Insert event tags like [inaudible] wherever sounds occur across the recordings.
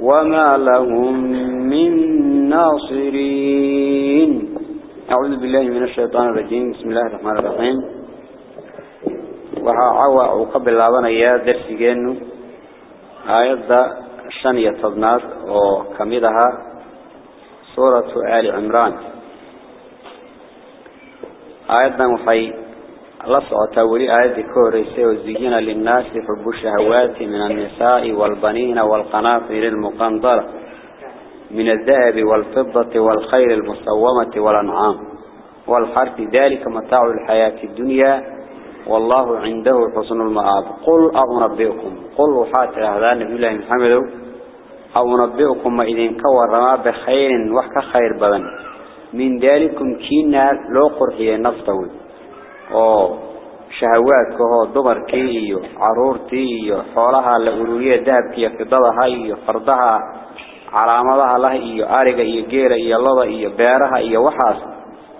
وما لهم من ناصرين. أعوذ بالله من الشيطان الرجيم. بسم الله الرحمن الرحيم. وعوى وقبل لابنا يا درس جنو آيات الشنية صدنات وكمدها سورة آل عمران. آياتنا محي لصعة ولي آيات كوريسي وزيين للناس حب الشهوات من النساء والبنين والقناطير المقنطرة من الذهب والفضة والخير المسومة والأنعام. والحرث ذلك متاع الحياة الدنيا والله عنده حسن المآب. قل أنبئكم. قل وحات هذا النبي الله محمد. أو نبئكم ما إذن كورما بخير وحك خير بدن من ذلكم كينا لو قرحي shahawaadka oo dumarkii iyo caruurtii iyo xoolaha la ururiye dahabka iyo fidadaha iyo fardaha calaamadaha lah iyo ariga iyo geela iyo loda iyo beeraha iyo waxaas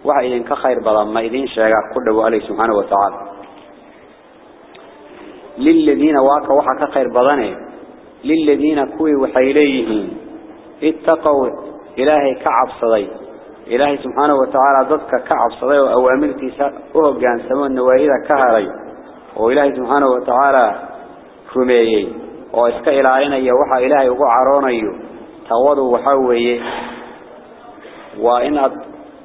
waxa idin ka khayr badan ma idin sheega ku dhaw Ali subhanahu wa ta'ala lilladina waaka waxa ka khayr badane lilladina kuwi waxay leeyihiin ittaqaw ilaahay ka cabsaday إلهي سبحانه وتعالى ضدك كعب صدي وأوامرتي أهجان سمون نواهيدا كهري. وإلهي سبحانه وتعالى رميي وإسك إلهينا يوحى إلهي وقعروني توضوا وحوي وإن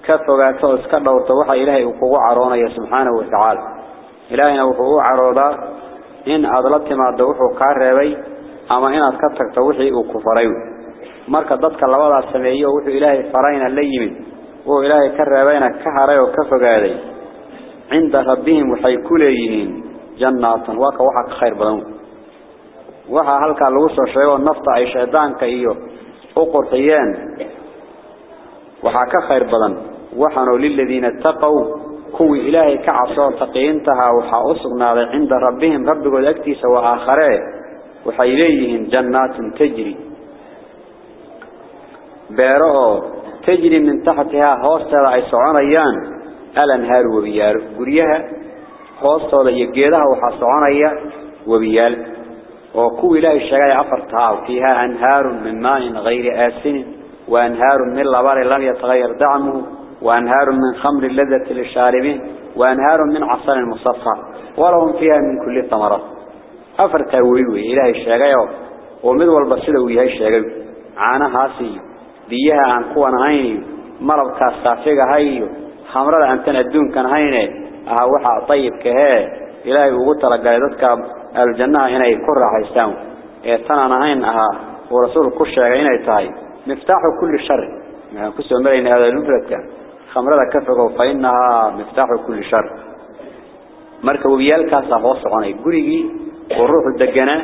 كثرت إسك دورت وحى إلهي وقعروني سبحانه وتعالى. إلهينا وقعرودا إن أضلت ما دوحوا كاربي أما إن أتكتك توحي وكفريو. marka dadka labadaas sameeyo wuxuu ilaahay farayna la yimid oo ilaahay ka reebayna ka haray oo ka fogaaday inda rabbihim waxay ku leeyihiin jannatan waa ka waxa ka khayr badan waxa halka lagu soo sheego nafta ay shaydaanka iyo u qorxiyeen waxa ka khayr badan waxaanu lilladina taqaw kuwi ilaahay ka تجري من تحتها هوستها أي صعانيان الأنهار وبيال قريها. هوستها يجيدها وحصعانيا وبيال. وكو إلهي الشغاية عفرتها فيها أنهار من ماء غير آسن. وأنهار من لبار لم يتغير دعمه. وأنهار من خمر لذة للشاربين وأنهار من عصر مصفى. ولهم فيها من كل الثمرات. أفر تاويوي إلهي بيها عن قوان هاي مرض كاسافيق هاي خمرة أنتنا الدون كان هاي أها وحا طيب كهي إلهي لك قايدتك الجنة هنا يكون راح يستاون تنا هاين أها ورسول كل هنا يتاي مفتاح كل شر كسر مرين هذا المفرد كان خمرة كفق فإنها مفتاح كل شر مركب بيالك صحوص عني قريجي والروح الدجنة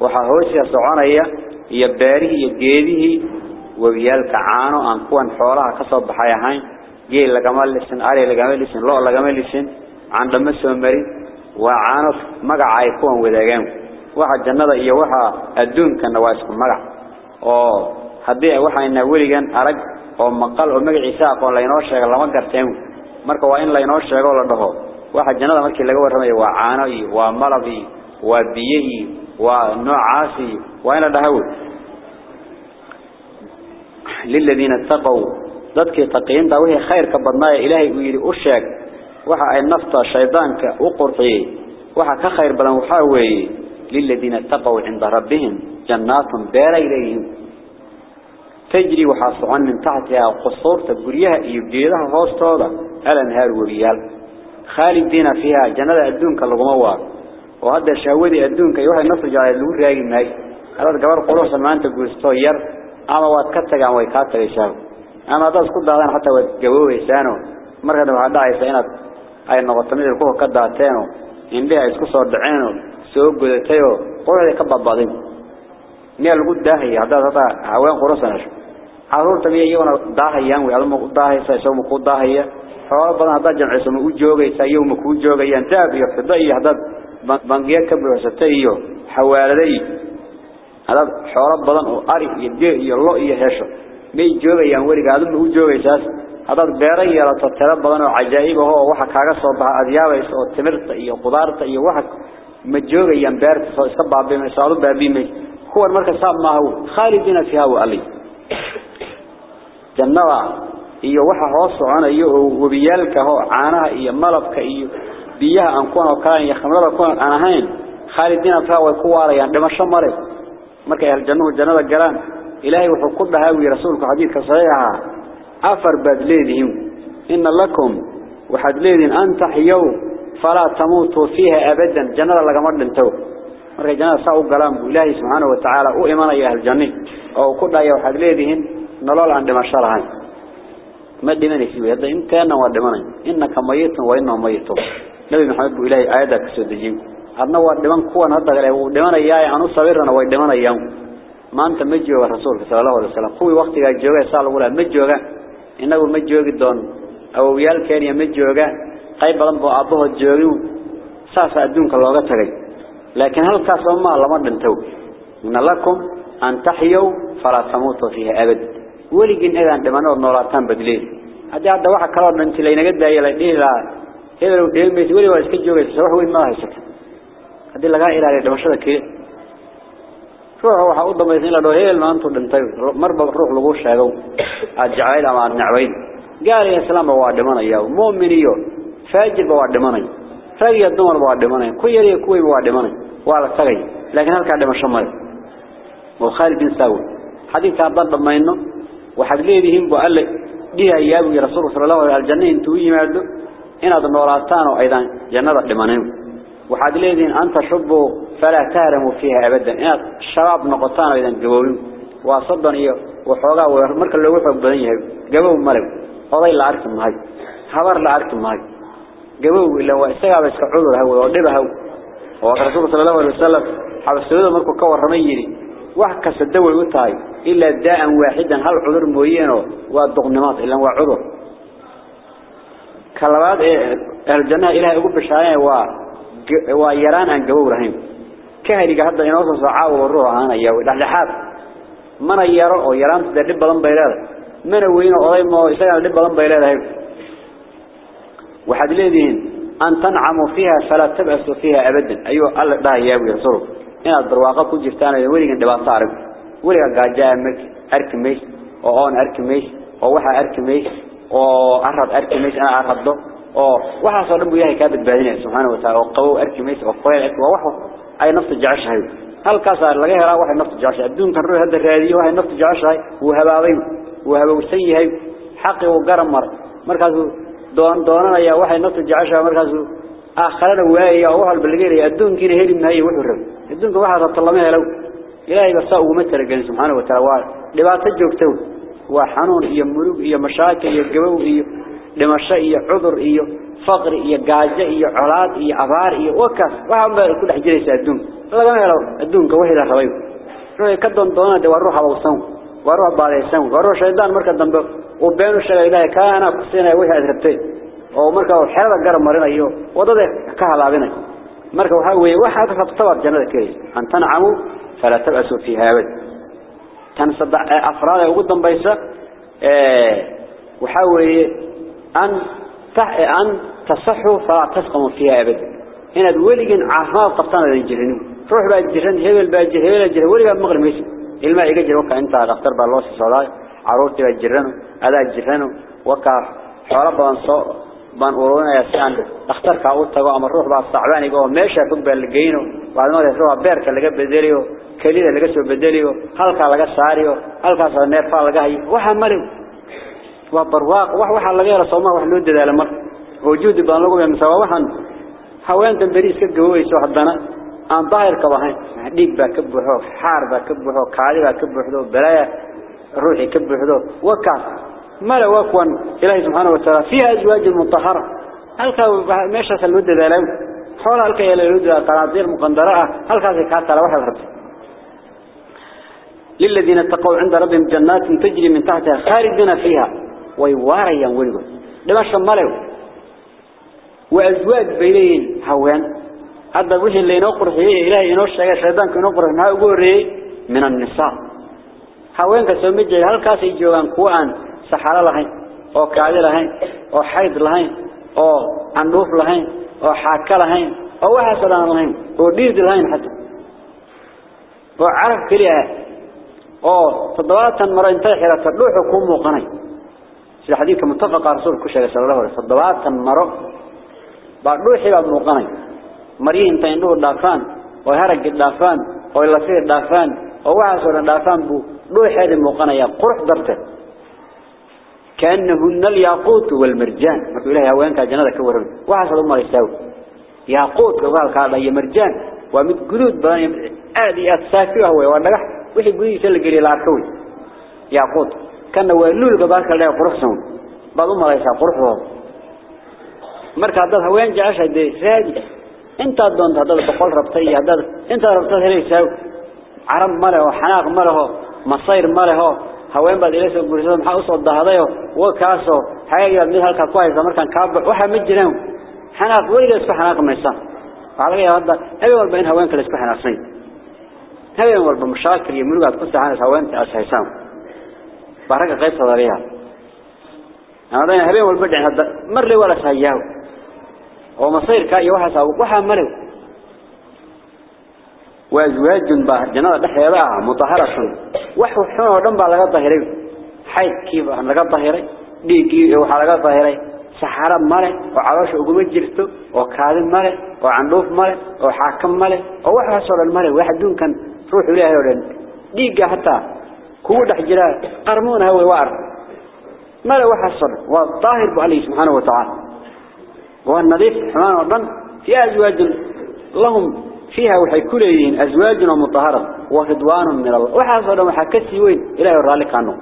وحهوسي صعانية يباره يجيده وبيالك عانو عن قوان حولها كسب حياهين جيل لجمال لسن علي لجمال لسن لا لجمال لسن عند مسوا مري وعانو مجا يكون وذاجم واحد جنة إيه واحد الدون كان واسكم مجا أو هدي واحد إن وليجن أرج oo maqal oo magaciisa aqoon la inoo sheego lama garteen marka waa in la inoo sheego la dhaho waxa jannada markii laga warramayo waa caano iyo waa malab iyo waa biyo iyo waa noocaasi waa in la dhaho للذين اتقوا. ذاتك تقين ده خير كبرنا إلهي ويلي أشاك وحا أي نفط شيطانك وقرطي وحا كخير بلا محاوي. للذين اتقوا عند ربهم جنات بير إليهم. تجري وحاصعا من تحتها قصور تبريها يبديلها فاستوضا ألا نهار وريال. خالد دينا فيها جنة الدونك الغموار وهذا الشهودي الدونك يوحي نفط جاي اللور راقي ماي. هذا قبر قروح ما أنت قلستو ama waad ka tagaan way kaa tagaysaa ama haddaad ku daadaan xataa waad gaboobaysaano. Markana waxaad dhacaysaa inaad ay noqoto mid ilkuhu ka daateenoo indhihi ay isku soo dhaceenoo soo gudatayoo quruxdii ka badbaday miyaa lagu daahaya? Haddaad hataa haween qurusan carruurta miya iyaguna daahayaan? Wey aduma u daahaysa isaguma kuu daahaya? Xoolo badan haddaad jamciso u joogaysaa iyagu ma kuu joogayaan? Daab iyo fido iyo haddaad bangiyo ka buuxsatay iyo xawaaladay oo iyo geel iyo lo iyo hesho may joogayaan wariga adama u joogaysaas hadda beero yeelato tiro badan oo cajaa'ib ah oo waxa kaaga soo baxa adiyaabaysa oo timirta iyo qudaarta iyo waxa ma joogayaan beerta soo iska baabimaysa adu baabimaysa هو المركز صاب ما هو خالدين فيها وقالي جنة iyo waxa hoos socona iyo wabiyalka ho caanaha iyo malabka iyo biyaha aan ku oo kale iyo khamrada ku aan ahayn khalidina fa way ku waarayaan dhimasho mare markay hal jannuhu jannada galaan ilaahay wuxuu ku dhahay wi rasuulku xadiidka saxiixa afar badleedihim inna lakum waxad leedin an tahyaw fala tamutu fiha abadan jannada lagama dhinto marka jannada saa u galaan buu ilaahay subxaanahu wa tacaala u imanaya ahal janni oo ku dhaya waxaad leedihiin nolol aan dhimasho lahayn ma dhimanaysi wey hadda inteena waa dhimanay innaka mayitun wa innahu mayitun nabi maxamed buu ilaahay aayaddaa ka soo dejiyey adna waa dhiman kuwan hadda kale wuu dhimanayaa aan u sawirana way dhimanayaan maanta ma jooga rasuulka sala allahu alay wasalam kuwii waktigaa joogay saa lagu laha ma joogaan innagu ma joogi doon awowyaalkeeniya ma joogaan qayb badan boo aabbahood joogin saasa adduunka looga tagay لكن هل كاسوا ما لما دنتو إن لكم أن تحيوا فلا تموتوا فيها أبد ولكن إذا عندما نولاتان بدلين هذا هذا واحد كلام من تلين قد يلا إلى إذا لو دين بيت ولي واسكت جوجي سروح وين ما هيسك هذا لقى إلى مشهد كي روح روح أوضة ما يسين له هي ما أنتم دنتو مربى روح لغوش هذا الجعيل مع النعوين قال يا سلام بواد من أياه مؤمن يو فاجر بواد من أياه رجل الدمر بواد من أياه كوي يري كوي بواد من أياه وعلى تغي لكن هل كان دمشق مر وخالد بن ساوي حديث عبد الله ما إنه وحدليهم بقال ديها إياه رسول صلى الله عليه وسلم الجنة أنتوا يمادوا إن هذا النوراتان وأيضا جنة دمانهم وحدليهم أنت شبوا فلا تهرموا فيها أبدا. إن الشباب نقطان أيضا جبوهم وصدن إيه وحوغا ومرك اللي وحوغ بدنيه جبوهم مرق قضي لا أركم هاي. حوار لا أركم هاي. جبوه إلا وإساقا بس كعوذر هو. ودبه هو. ورسول صلى الله عليه وسلم حبسوده مركو كور رميري wax kasta dawal u tahay illa daan waaxidan hal cudur mooyeeno waa duqnimaad ila waa cudur kalabaad ee gabow rahayn kahliga hadda inoo soo saacaw ruux aanaya dhaxlaxaad mana yaro oo yaraanta dib badan bay leedahay mana weyno oday ma isaga dib badan bay leedahay waxaad leedihiin أن تنعموا فيها فلا تبأسوا فيها أبدا أيها الله ده يا أبو يسروا إن الدرواقة كجفتان ولي عند بعضارب ولي قاجا مك أرك ميس oo aan arki meys oo waxa arki meys oo arad arki meys ana arado oo waxa soo dhan ilaahay ka badbaadinaya subhanahu wa ta'ala oo qabow arki meys oo qoyl arki waa wax ay nafta jeceshahay halkaas laga helaa waxay nafta jeceshahay adduunkan ruux hadda raadiyo waxay nafta jeceshahay uu habaabay uu habawsan yahay xaqi uu garan mar markaas doon doonanaya waxay nafta jeceshahay markaas آخرنا وياه أو هل بالغير أدون كنا هيري من هاي وحرم أدون كواحد الطلمة لو إلهي بس هو مثل جل سبحانه وتعالى لبعض تجوكتو وحنون لمشاء هي عذر هي فقر هي جاجة هي علاد هي أبار هي وكف وهم كل حجري سأدون لا ما لو أدون كواحد الروايب روي كدون دونا ده وروح أبو سام وروح بعد سام وروح شيطان مركز دنبه وبينه شيء إلهي كان marka uu xeelada garab marinayo wadada ka halaabinay. Marka waxa weeye waxa ka qabtaa jannada kale an tancamu fala tabasu fiha abad. Tan sadda afraad ugu dambaysa ee waxa weeye an an tasaxu fala tasqamu fiha abad inaad weligin caafimaad qabtaan ay jirin ruux baa jiran hebel baa jiran hebel jiran weliga maqlimaysa ilma iga jiro ka inta dhakhtar baa loo soo socdaa caruurtii baa jiran adaa jiran waka xoolo badan soo baan ururinaya si aan dhakhtarka u tago ama ruux baa sacbaaniga oo meesha fog baa la geeyno waad moodaa ruuxa beerka laga bedeliyo kelida laga soo bedeliyo halka laga saariyo halkaas وبرواق وح وح الله غير الصومار وح نود ذا لمر وجود بانلوجو بمسوا وحن حوين تبريس كده هو يسوع حضنا عن ظاهر كواهين ديب بكبره حار بكبره كعري بكبره بلايا روح يكبره وكا ما له وقون إلهي سبحانه وتعالى في أزواج المطهرة هل كا مشى سلود ذا لم حول هل كا يلود ذا قناطير مقدرة هل كا ذكرت على واحد رب للذين اتقوا عند ربهم جنات تجري من تحتها خارجنا فيها ويواريا ولغو لما شمالوا وأزواج بيلين هوان هذا وجه اللي نقر فيه إلهي ينوش شيطان كنقر ما يقول من النساء هوان كسومي جاي هل كاسي جوان كوان oo kaadi lahayn oo xayd lahayn oo andhuuf lahayn oo xaaka lahayn oo waxa salaan lahayn oo dhiid lahayn xataa oo carab kaliya oo toddobaatan maro intay xirata dhuuxu ku muuqanay xadiidka muttafaqa rasuulku ku sheegay sallallahu alayhi wasallam toddobaatan maro baa dhuuxi baa muuqanay mariyii intay indhuhu dhaafaan oo haraggi dhaafaan oo lafii dhaafaan oo waxa soo dhaafaan buu dhuuxeedii muuqanaya qurux darteed كأنهن الياقوت والمرجان مركو إلهي هوانك جنة كورن وحصل أمه يستاوي ياقوت كوالك هذا هي مرجان ومد قدود بان آدي أتساكيه هو وانقح وحي قدود يسلق إلي العركوي ياقوت كان ويلول قبالك اللي قرحسهم. بعض ما ليس قرحهم مركا عددها وين جعشة دي ساجة انت عددون تعدد بقول ربطي عدد. انت ربطي ليس عرب ماله وحناق ماله مصير ماله. هوين بعد إليس القرحسهم حاوصوا الدهضيه وكاسوا حيالي يبني هالكا كويس مركا كابل وحا مجنهم حناق ويلة اسكو حناق ميسا. فعليك يا ربطة هلو البعين هوينك اللي اسكو حناق سين هلو البعين مشاكل يمنوك هتكون سعانس هوينك أسهيسان baraga qaybta dariya ama habeen walba dhicin hadda mar le wala saayaaw oo masayrka iyo waxa waxa malew وأزواج با جنة دحيرها مطهرة وحو حنا ودن با لغا ظاهري حيد كيف لغا ظاهري ديقي waxa laga ظاهري saxara male oo caloosha ugu jirto oo kaalin male oo candoof male oo xaakam male oo waxa soo dhan male wax adduunkan soo dhan waa daahir bu Allah subhanahu wa ta'ala waa nadiif xumaan oo dhan fi azwaaj lahum فيها وحي كليين أزواج ومطهرة. ورضوان من الله. وحاصل وحا كسي وين إلهي الرالك عنه.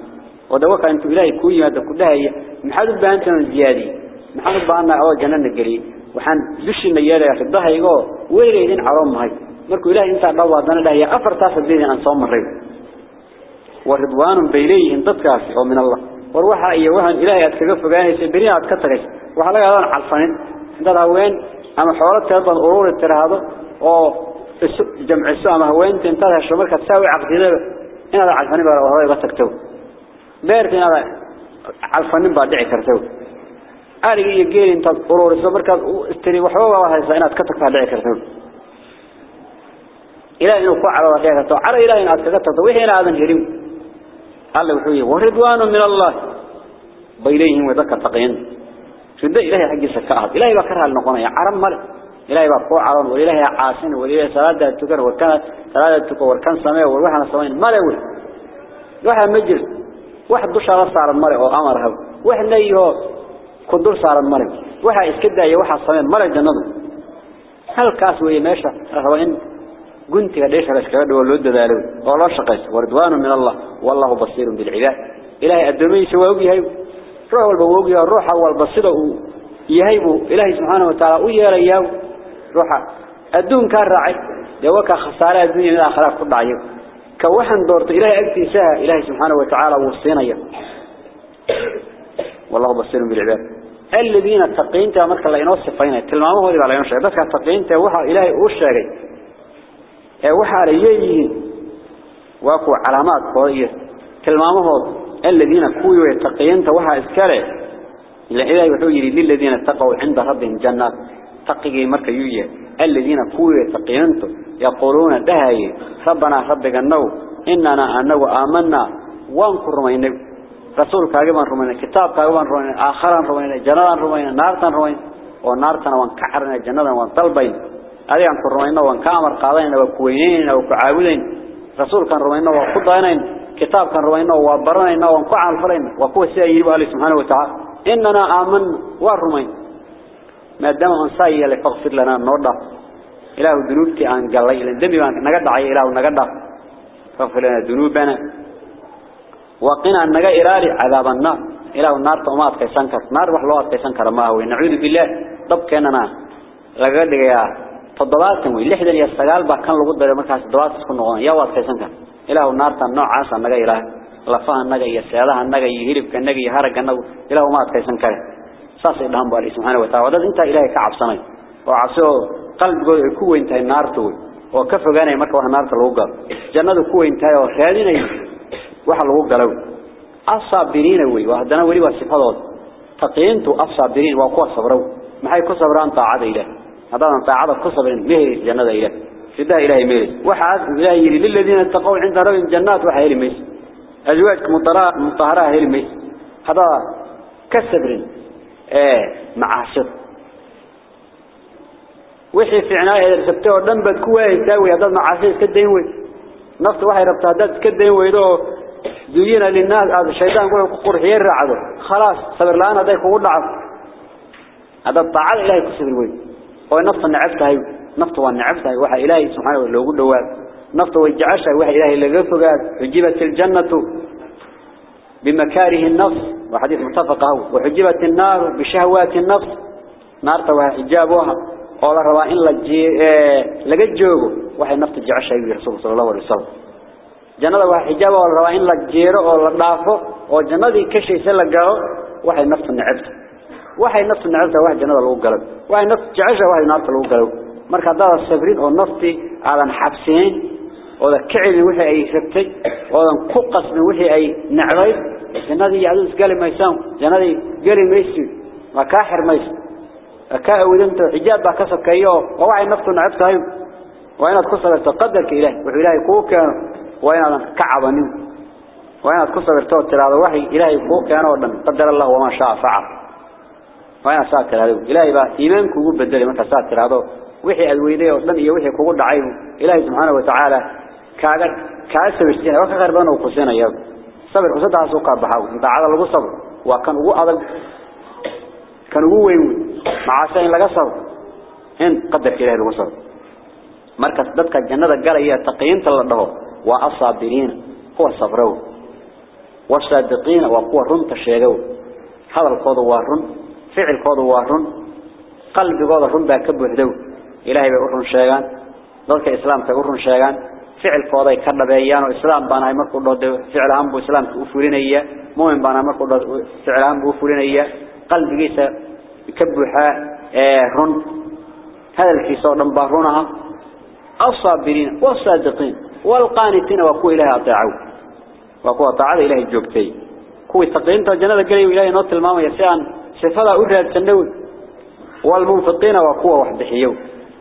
ودوك أنتم إلهي كوي هذا كلها هي محادث بأنتنا الزيادي محادث بأننا أول جنان القريب وحان دش النيالة في الضحى يقول ويريدين عرام هاي. مركو إلهي انت عبوا ضانا له هي أفر تاسد صوم الرئيب ورضوان بيليهم تتكاسي أو من الله. وروح أي وهم إلهي أتكفف بيني سبريا أتكترش وحلا هذا عالفنين عند هؤلاء أما حوارات أيضا أورور ترى هذا. أو جمع السوء أما تنتهي تنتظر شمرك تساوي عقدي ذا إن هذا عالفنين برا وهذا بتكتوه بيرت إن هذا عالفنين بعد عكر تو أرجع يجيل أنت أورور شمرك استني وحوله وهذا زين أتكتك بعد عكر تو إلهي نقع على رجعته على إلهي أتكتك تو وين هذا جريمه قال له وحوي ورضوان من الله. بيليهم وذكى تقين شد إلهي حق سكاهد إلهي بكرها النقطة عرم ملك إلهي بقوا عرم وإلهي عاصن وإلهي صلاة تكر وكانت صلاة تكر وكان سماء. وروحنا سوين ملوي واحد مجلس واحد دش على صار المرء أو أمره واحد نيه كدر صار المرء واحد إسكدة. يوحد صمين مرء جنده هل كاس وهي ماشى قنت قديش على الشكاد والود ذالو والله شقيس وردوان من الله. والله بصير بالعباد. إلهي الدنيا سوى وجهه روح والبوجه الروح والبصير يهيبه إلهي سبحانه وتعالى ويا روح. الدون كان راعي. دوك خسارة الدنيا الآخرة كل عيب. كوحن دورت. إلهي أكتي سها إلهي سبحانه وتعالى وصينيا والله بصير بالعباد. الذين اتقين تا marka la inoo sifayna tilmaamaha wadi la inoo sheegay dadka taqeynta waxa ilaahay uu sheegay ee waxa ay leeyihiin waa ku calaamad qoodiye tilmaamahooda alladina kuwa taqeynta waxa iskale ila ilaahay wuxuu yiri lil ladina taqaw inda rabbihim jannat taqigi marka yuuye alladina kuwa taqeynta yaquluna dahay rabbana rabbiga naw inna anagu amanna wa ankurmayna رسول كاغبان رمينا كتاب كاغبان رمينا آخران رمينا جنادان رمينا نارتان رمينا ونارتان وان كعرنا جنادان وان طلبين هذه عن رمينا وان كامر قاضين وكوينين وكعاودين رسول كان رمينا وقضينين كتاب كان رمينا وبرنين وان كعال فرين وكو سيئيب الله سبحانه وتعالى إننا آمن والرمين ما دام أنسائي لفغفر لنا النورد إله ذنوبتي أن قال لي لأن دمي نقدع إله نقدع فاغفر لنا ذنوبنا وقنا النجا إرالي عذاب النار إلى النار طمات كيسان كر نار وحلوات كيسان كر ما هو نعوذ بالله طب كأننا لقد يا تضلات وي لحد يستقال بكان لقد بدر مركز تضلات تكون نقطة يا وات كيسان كر إلى النار تنوع عاصا النجا إله لفاه النجا يسيادها النجا يهرب كالنجا يهرق النجا إلى ما كيسان كر ساس إلهم بالله سبحانه وتعالى وده أنت إلهي كعب صني وعصيه قلب كوي انت النار توي وكفر جاني مركز النار تلوقا جنة كوي انت وخالين waxa lagu galaw asabiriina way wahdana wali waa sifadood taqeentu asabiriin waa kuwa sabrow. Maxay ku sabraan taacada ilaah هذا طاعات قصبا به جنة إله سدا إلهي ميل. وحاز إلهي للذين اتقوا عند رب الجنات وحير ميل. أزواجك مطهرة مطهرة حير ميل. هذا كسبر إيه معاشر وحي في عناية رسبته ودم بدكوه يتاوي هذا معاشر كدين وي نفس واحد ربطه هذا كدين وي دو دوينا للناس هذا الشيطان يقول قرح يرعده خلاص صبر لانا دايك وقول لعب هذا الطاعات إلهي كسبر ويل هو نفط النعفتها هي نفط والنعفتها هي وحى إلهي سبحانه لو قل له نفط والجعشة وحى إلهي اللي قفه قال حجبت الجنة بمكاره النفس وحديث متفق هو وحجبت النار بشهوات النفس. توها حجابها قال لقد جوغو وحي نفط الجعشة يقول رسول صلى الله عليه وسلم. jannada waa xijaab oo la rabaa in la jeero oo la dhaafo oo jannadii ka shaysa la galo waxay naftu nacabta waxay naftu nacabta wax jannada lagu galo waxay naftu jecesha waxay naarta lagu galo marka hadda sabrin oo nafti aadan xabseen oo da kicin wixii ay rabtay oo dan ku qasbin wixii ay nacday jannadii yaadu isgali maysaan jannadii gali maysi ma ka xirmays ka awdanta xijaab ba ka sokeeyo oo waxay naftu nacabtahay waa inaad ku sabarto qadarka ilaahay wuxuu ilaahay kuu keeno وين كعبني وين كسبرتو تراده وحي إلهي فوق كان ودن قدر الله وما شاء فعل وين ساتر هذا إلهي با إيمانك هو بدل متى ساتر هذا وحي الويدي ودن إيه وحي كوجد عيب إلهي سبحانه وتعالى كاجر كاسب استينا وك غربان وقسنا يا صبر قصدها سوق بحاو انت على لو صبر. وكان هو أضل كان هو وين مع سين لقى صبر. إن قدر إلهي لو صبر. مركز dadka jannada galaya taqeynta la dhaho وأصابرين. هو صبروا والصادقين وقوة رن تشيغوا هذا القوض وارن فعل قوض وارن قلب قوض رن باكبه دو. إلهي بأرن شيغان ذلك إسلام تأرن شيغان فعل قوض يكرر بيان وإسلام بانا يمركو الله فعل هم بإسلام كأفولين إياه. مؤمن بانا يمركو الله فعل هم بأفولين إياه. قلب جيسا يكبه رن. هذا الكيسور نبارونها الصابرين والصادقين والقانتين وكو إلهي أطاعوا وكو أطاعوا إلهي الجوكتي كو التقين تجنة قليوا إلهي نوت الماما يسيان. سفلا أرهد سنوي والمنفقين وكو وحد حيو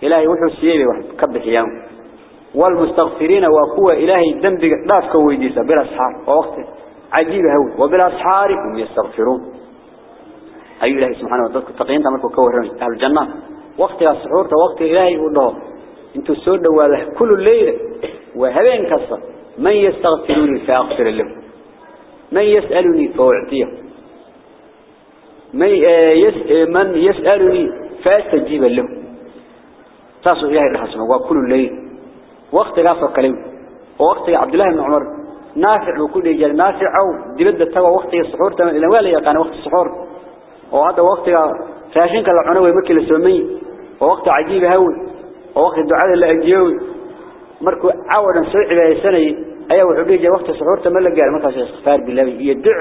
إلهي وحو السيبي وحد كب حيو والمستغفرين وكو إلهي الدنب داف كويديسا بالأسحار. ووقت عجيب هو. وبالأسحار هم يستغفرون. أي الله سبحانه وتعالى تقين تمركوا كورهم أهل الجنة. وقت السحور وقت إلهي يقول له أنتوا السود وهذا كل الليل. وهبين كسر. من يستغفروني فأغفر له. من يسألني فأعطيه. من يس من يسألني فأستجيب له. تاسو إلهي الحسنة وكل الليل. وقت غافر كلمه ووقت عبد الله بن عمر. نافع وكل جل نافع أو دبدة توا وقت السحور تم إلى ولا كان وقت السحور وهذا وقت فاشين كلا عنوي مكي لسومي ووقت عجيب هول ووقت الدعاء اللي أجيوي. مركو عودا سوء على سنة. أيه وحبيجي وقت السحور تم لك قال مركز استغفار بالله. يدع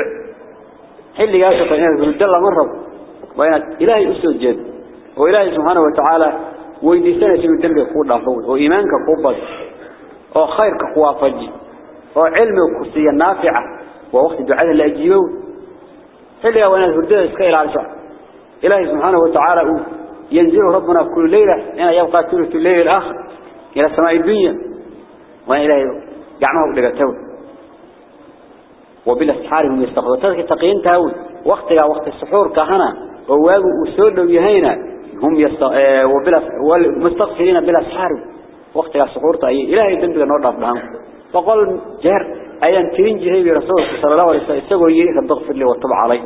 حل قاسة فإنه يرد الله مرة وإن إلهي أسود جد. وإلهي سبحانه وتعالى ويدي سنة دنبي قول الله وإيمانك قبض وخيرك قوافجي وعلمك كسية نافعة. ووقت دعاء اللي أجيوي حليا وأنا الهرداء اسكيل على شعر إلهي سبحانه وتعالى ينزل ربنا كل ليلة. هنا يبقى ثلث الليل الآخر. إلى السماء الدنيا. وأنا إلهي يعمه بلغته وبالأسحار هم يستغفرون تذكر تقيين تاوي وقتها وقت السحور كهنا. وواجه وسود ويهينا هم يست... وبلا والمستغفرين بالأسحار. وقتها السحور تأيي. إلهي دنبغ نور ربهم فقال جهر أيان ترين جهي برسول صلى الله عليه وسلم. استقوا يريك الضغفر لي والطبع علي.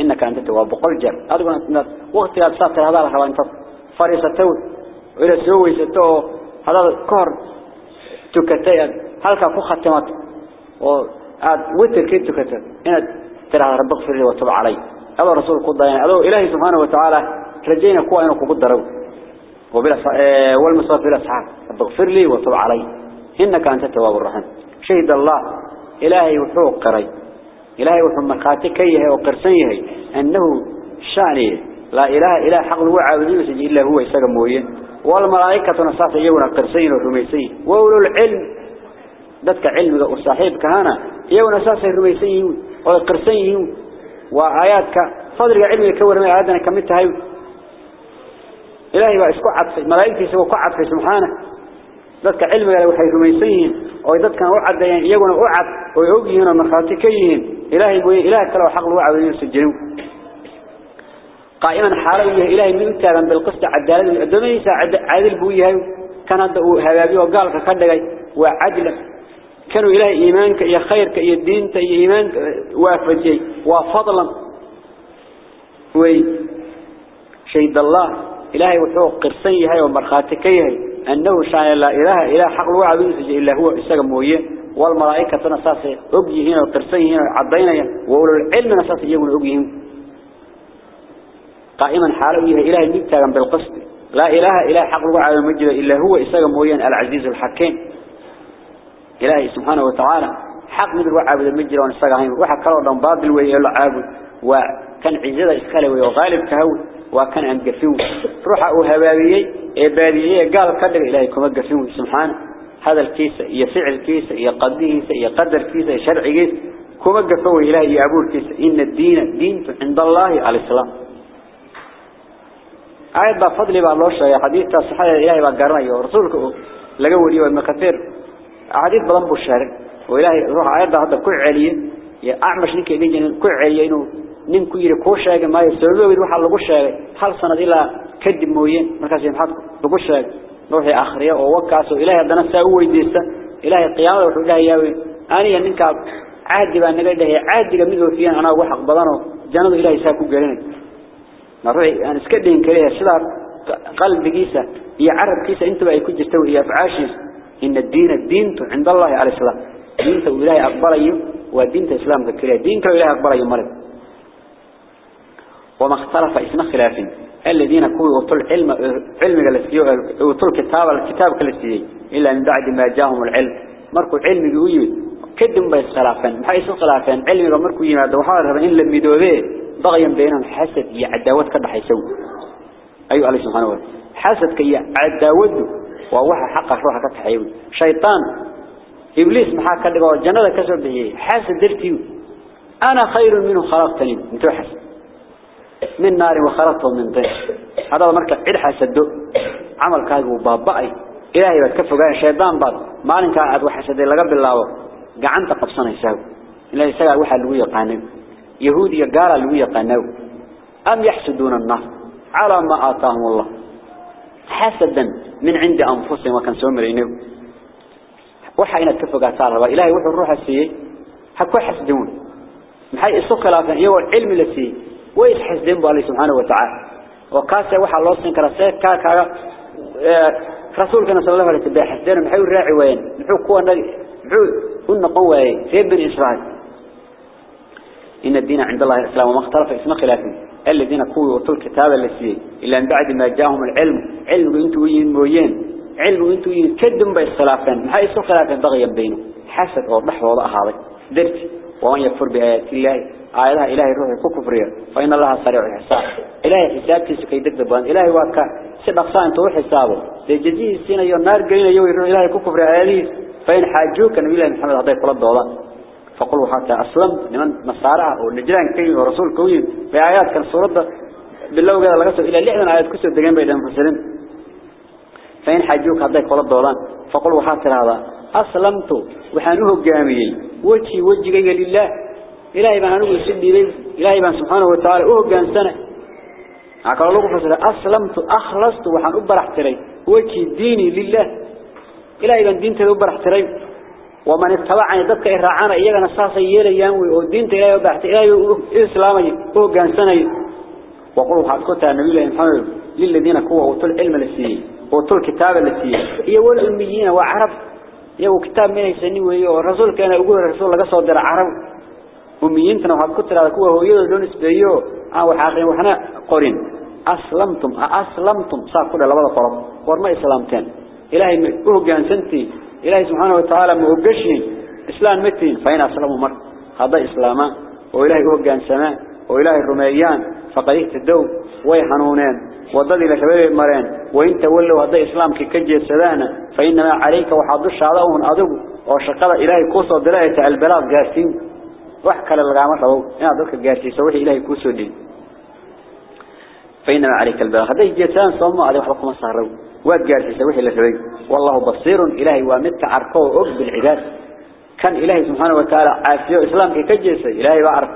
إنك أنت تواب بقول جر أدونا أنت وقت أبساط هذا لها أنت فريسة تود وإلى سوي ستو هذا كور. تكتيا هل كفو ختمت وعاد وتر كي تكتر إن ترى رب اغفر لي والطبع علي. هذا رسول قد يعني هذا إلهي سبحانه وتعالى رجينا قوة إنه قد دروا وبلا بلا سحاب رب اغفر لي والطبع علي. إنك أنت تواب الرحمن شهد الله. إلهي وحوق قري إلهي وحوق مخاتكيه وقرسيه أنه شأني. لا إله إله حق الوعى وسجي إلا هو يساق موين والملائكة نصاص يونا قرسين ورميسين وأولو العلم ذاتك علم وصاحب كهانا يونا نصاص الرميسين وقرسين وآياتك فضل علم يكور من آياتنا كمتها إلهي وإسكو عطفي ملائكتي سوى عطفي سبحانه dadka cilmiga waxay rumaysan yihiin oo dadkan u cadeeyeen iyaguna u cad oo og yihiin oo marxaati ka yihiin ilaahay buu ilaahay kale xaq lagu caawiyo sujuud qaa'iman xaalo iyo ilaahay mid taagan bil qist cadaalad adoonaysa caadil buu yahay kan hadda uu hagaabiyo iyo khayrka iyo diinta iyo iimaanka waafajiyay waa fadlan way shayd allah ilaahay wuxuu qirsan yahay oo marxaati ka yahay أنه شان لا إله إله حق الوعد إلا هو إساق موية. والملائكة نساسة أبيهين وقرسيهين وعضينين وأولو العلم نساسة يقول أبيهين قائما حالويه إله المبتغا بالقسط. لا إله إله حق الوعد مجد إلا هو إساق موية. العزيز الحكيم. إلهي سبحانه وتعالى. حق من الوعد المجد ونساقهين وحق الله باطل ويقول عابد وكان عزيزة إسكالي وغالب كهول وكان أنقفيو روح أهبابيي إباديي قال قدر إلهي كما قفيو. سبحانه هذا الكيس يفعل الكيس يقضيه يقدر كيس يشرع كيس كما قفوا إلهي يعبور كيس إن الدين دين عند الله عليه السلام. آيات بفضل بقى الله شيء حديث صحيح. إلهي بقرنا ورسولك لقوا لي وابن كثير حديث بضم الشارع وإلهي روح آيات هذا كل عليه يا أعمش نك يجي كل عليه إنه ninku yiri koo sheegay maayo sababooyid waxa lagu sheegay hal sanad ilaa kadib mooyeen markaas maxad lagu sheegay ruuxii akhriya oo wakaas oo ilaahay hadana saa u weydiista ilaahay qiyaamada wuxuu dhahayaa aniga ninka caadi baa naga dhahay caadiga mid oo fiican ana wax xaq badan oo jannada ilaahay saa ku galinay marwii aan iska dhin kaliya sida qalbigiisa iyo afcaashiisa in ad-diin ad-diintu inda Allah alayhi salam diinta ilaahay aqbalayo waa diinta islaamka kaliya diinta ilaahay aqbalayo marid وما اختلف اسم خلاف. الذين كانوا وطل علم علم جلسيو وطل كتاب الكتاب كلسيو إلا من بعد ما جاءهم العلم. مركو علم يويد كدم بيس خلافين محيس خلافين علم مركو يماد وحار إن لم يدوبه بغيا بينهم. حسد يعداوت كده حيسو أيها الله سبحانه وتعالى حسد كي عداوت ووحى حق روحه كتحيوي شيطان إبليس محا كده جنة كسر به. حسد درتيو أنا خير منه خلقتني. انتو حسد من نار وخرطه من طين. هذا مركب عد حسده عمل كاغو باباي إلهي بس كفوا قال شيطان بعض ما لنك عاد وحسد لقى بالله. قعنت قبصنا يساو. إلا يسأل واحد لو يقانو يهود يقال لو يقانو أم يحسدون الناس. على ما آتاهم الله. حسدا من عند أنفسهم وكان سومرينه وحين اتفق صار هذا إلهي وحي الروح السيء حكوا حسدون. محي الصفقة لكن هو العلم الذي ويس حسدين بالله سبحانه وتعالى. وقاسة وحى الله سنك رسيك كا كا. آه، رسولك صلى الله عليه وسلم. حسدين. محيو الراعي وين. محيو قوة نجي قلنا قوة فيه بن إسرائيل. إن الدين عند الله الإسلام وما اختلف اسمه خلافين الذين كوي وطول كتاب اللي إلا من بعد ما جاءهم العلم علم أنتوا مويين علم بالخلافين ما هي سو خلافين بغيا بينه حسد أو دحوده اهاده درت. وأن يكفر بآيات الله. آياتها إلهي روحي كفرية فإن الله سريع الحساب. إلهي حسابتي سكي دقد بان. إلهي واكا. سبقصان أنتو حسابه. لجزيه السنة يو النار قلنا يو إلهي كفرية آياتي فإن حاجوك نبي الله محمد هذا يقول الدولة فقلوا حتى أسلم لمن مسارع ونجران كي ورسول كوي. بآيات كان صورة بالله قال لقصوا إلى لحظة آيات كسر دقين بيدان فسلم فإن حاجوك هذا يقول الدولة فقلوا حتى هذا أسلمت. وحانوه قامي وجهي وجهي لله. إلهي بان أنه يسدي لي إلهي بان سبحانه وتعالى. أوه قان سنة. عقل الله فسر أسلمت. أخلصت. وحان أبر احتري وجهي ديني لله. إلهي بان دينتي أبر احتري ومن اتبعني ضدك إرعانا إيانا ساسا يليان إلهي أبر احتري إلهي إسلامي أوه قان سنة وقلوا حدكتا النبي الله محمد للذين كوا وطول علم للسيئ وطول كتاب للسيئ هي والأميين وعرب يو كتاب من يسني ويو الرسول كان يقول الرسول لقى صدر عرب. كتر هذا كوا هو يدو لون سبيو أو حاقين وحنا قرين. أسلمتم أسلمتم. كل لبضة قرب. ورما إسلامتين. إلهي أهجان سنتي إلهي سبحانه وتعالى مهجشين. إسلام متين. فإن أسلموا مر هذا إسلاما وإلهي أهجان سماء. وإلهي الرميان. فقد اهتدوا ويحنونين وضدي لكبير مرين وإن تولوا هذا إسلام كجي السدانة فإنما عليك وحضرش هذاهم أدو وشقل إلهي كوسو دلاية البلاد قاسين. وحكى للغامة له إنا ذلك قاسي. سوحي إلهي كوسو دل فإنما عليك البلاد هذا يجيسان صموا عليه وحلقوا مصهروا واد قاسي سوحي لسوي والله بصير. إلهي ومت عرقه أقب بالعباد. كان إلهي سبحانه وتعالى عافيه إسلام كجيسي إلهي وعرف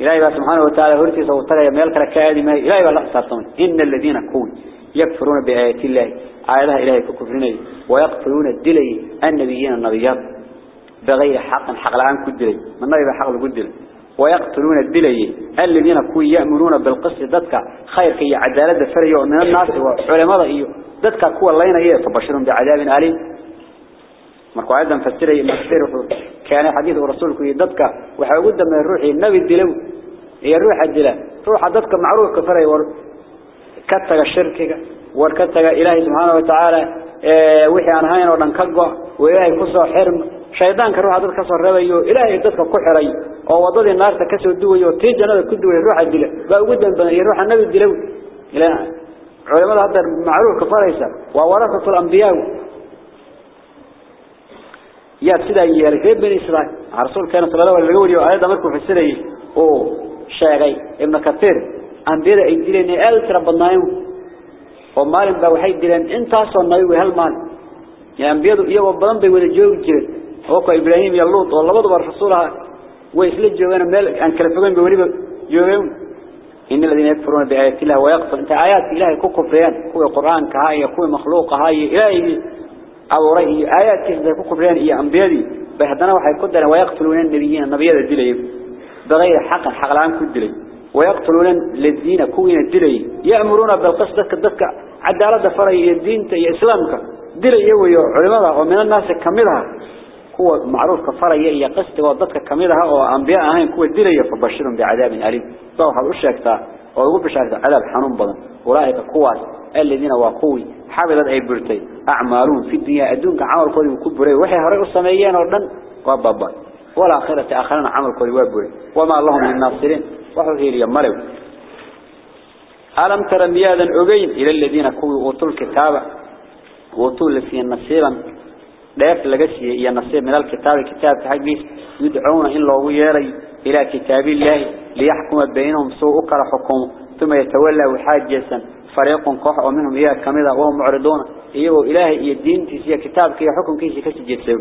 إلهي سبحانه وتعالى هرتي سوطريا ميلك ركادي ما إلهي والله صارتون إن الذين كون يكفرون بآيات الله. آياتها إلهي ككفرين. ويقتلون الدلي النبيين النبيات بغير حق حق العام كدلي من نبي حق الكدلي ويقتلون الدليل هل من كوي يأمرون بالقصة ذاتك خير كي عدالة فريو من الناس وعلماء إيو. ذاتك كوى اللينا إيه تبشرهم بعذاب آليم. مركو عادا فسيري مكسير كان حديث رسولك ذاتك وحاقود من الروح النبي الدليل هي الروح الدليل روح ذاتك معروف كفري وكتك الشرك وكتك إله سبحانه وتعالى آه، وحي عن هاين ورنكقه وإلهي كسر حرم. Ilaahay dadka ku xiray oo wadadii naarta ka soo duwayo tii jannada ku duway ruuxa dila ba ugu dambeeyay ruuxa nabi dilow ilaa culimada hadda macruufka faraysa waa warasatul anbiyaa يا سيدا يالي في بني إسرائيل رسول كان صلى الله عليه وسلم آيات مركو في السنة أو شاقي ابن كثير أنبياء إدلين آل تربنايو ومالين باوحي دلين انت أصلا نيوي هالمال يا أنبياء إياه وبضان بي وذا جوج وكو إبراهيم ياللوط والله بضبر رسولها ويسلج جوانا مالك أن كلفقين بوريبا جوغيون إن الذين يكفرون بآيات الله ويقفر انت آيات إلهي كو كفريان كو قرآن كهاي كو مخلوق هاي إلهي أو رأي آيات كذا كفرين إيه أنبيادي بهدنا وحي كدنا ويقتلون النبيين النبيين الدلي بغير حق حق العام كدلي ويقتلون الذين كوين الدلي يأمرون بالقصد كدك عدالة فري الدين تي إسلامك دلي يوي علماء ومن الناس كملها هو معروف كفري يا قصد وضدك كملها وأنبياء هين كو الدلي فبشرهم بعذاب أليم صوحة وشكتا ويقول بشكتا عذاب حنون بدن أولئك قوات الذين وقوي حبلت أي برتي أعمالون في الدنيا أدونك عمل كودي وكبري وحي هرئوا السميين وردن وبابا والآخرة آخرنا عمل كودي وابري وما اللهم من الناصرين وحوه لي مروا ألم ترى ميادا أبين إلى الذين كوي أوتوا الكتاب داف لقسي هي نصيب من الكتاب كتاب حقيس يدعون إن الله يري إلى كتاب الله ليحكم بينهم سوء أكر حكومه ثم يتولى وحاجسا فريق كوح ومنهم إياه كمذا وهم معرضون إيهو إلهي إيه الدين تسيا كتاب كي حكم كيسي كسي جيتسو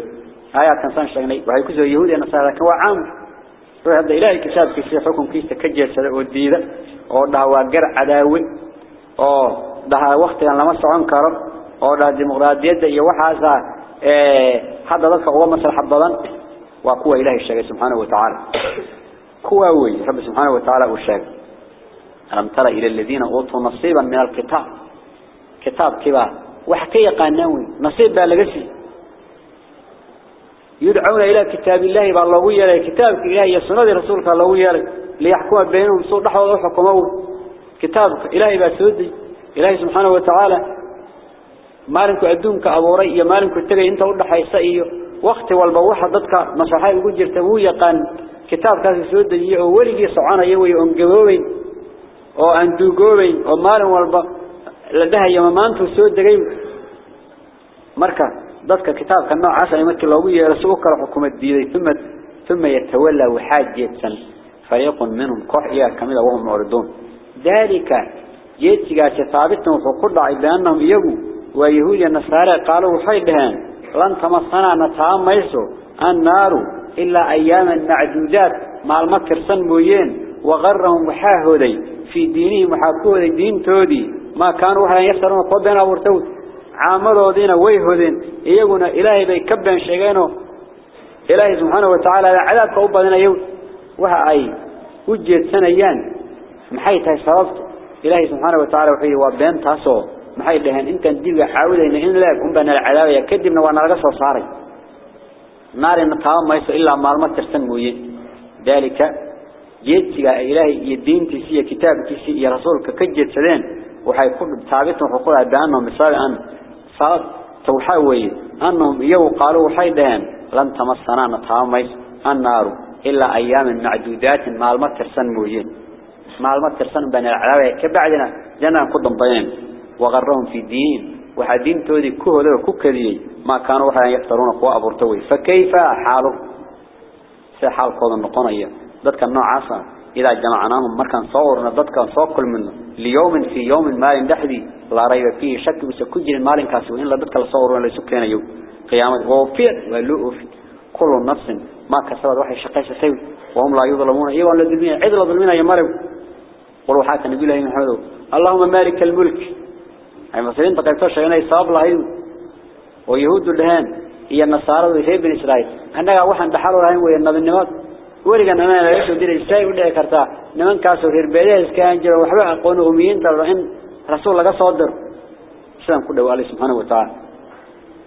آيات كنسان شغني وهي كسو يهودي نصارى كوا عام روح هذا إلهي كتاب كيسي حكم كيسة كجيسة وديدة cadaawe oo dhaha waqtigan lama socon karo oo dhaha dimuqraadiyadda iyo waxaasa إيه، هذا ذلك هو مثل حبضا وقوة إله الشيء سبحانه وتعالى. قوة وي رب سبحانه وتعالى هو والشيء ألم ترى إلى الذين أغطوا نصيبا من الكتاب؟ كتاب كبا وحكي قانوي نصيب بالغسي يدعون إلى كتاب الله بالله ويلا كتاب إلهي يسنى رسولك الله ويلا بينهم صور نحو ذو حكم أول كتاب إلهي باسودي إلهي سبحانه وتعالى مالك أدونك أبو رأي مالك تجي أنت ولا حيسائي وقت والبوحة ضدك مصحي يقول جرتبو يقان كتاب كاس سودي ولقي صعانا يوي أنجوين أو أندوجوين أو مال والب لدها يمامانتو سودي مركز ضدك كتاب كان نوع عسى يمكن لو يرسوك الحكومة دي ثم ثم يتولى وحاجة فريق منهم كحيا كاملة وهم موردون ذلك جيتك ثابتهم فقرد بأنهم يجوا ويهود النصارى قالوا وحيدهان لن تمصنا نتعام ميسو. النار إلا أياما معدودات مع المكر سنبوين وغرهم وحاهودي في دينه محاكوه الدين تودي. ما كانوا حلان يخسرون قبنا ورتوت عامروا دينا ويهودين. إيقونا إلهي بي كبن شغينو إلهي سبحانه وتعالى لعلاك أبا دينا وها أي وجهت سنيان محيطة سببت. إلهي سبحانه وتعالى وحيه وابين تاسوه maxay dhaheen intaan dibiga caawidayna in leeg unbaa nala cadaabaya kadibna waa nalaga soo saaray naarina taaba mayso ilaa maalmo tirsan mooye daalika jeedsiga ay ilaahay iyo diintiisi iyo kitaabkiisi iyo rasuulka ka jeedsadeen waxay ku taabitan wuxuu ku dhaadaan bisabi an صاد توحاوي أنهم يو قالوا حيدهم لن تمسنا نتعاميس النار إلا أيام معدودات مع المتر سن موجين مع المتر سن بين العلاوة كبعدنا جنا قدم بيان وغرهم في الدين وحدين تودي كهذا كوكذي ما كانوا وحيا يفترون قوة أبورتوي. فكيف حاله؟ سحال قوة النقنية ذاتك النوع عصا. إذا جمعناهم مركان صورنا ذاتك صوكل منه ليوم في يوم مال دحدي. لا ريب فيه شك بس كجر مال كاسو إن لا الصور ولا سكان يوم قيامة وفير ولؤف. كل نفس ما كسبت وحي شقيس سوي. وهم لا يظلمون. إيوان للظلمين عيد الظلمين يمروا قلوا حتى نبي الله محمد اللهم مالك الملك. أي مصرين تقيتوا شيئا يصاب الله ويهود الهان هي النصارى وهي بن إسرائيل أنك وحن دحلوا لهم وهي النبي warigan anaa laga soo diray say u dhici kartaa nimankaas oo reerbeelaha iska aan jiro waxba aqoon umiyiinta in rasuul laga soo diro sidaan ku dhawaale subhanahu wa ta'ala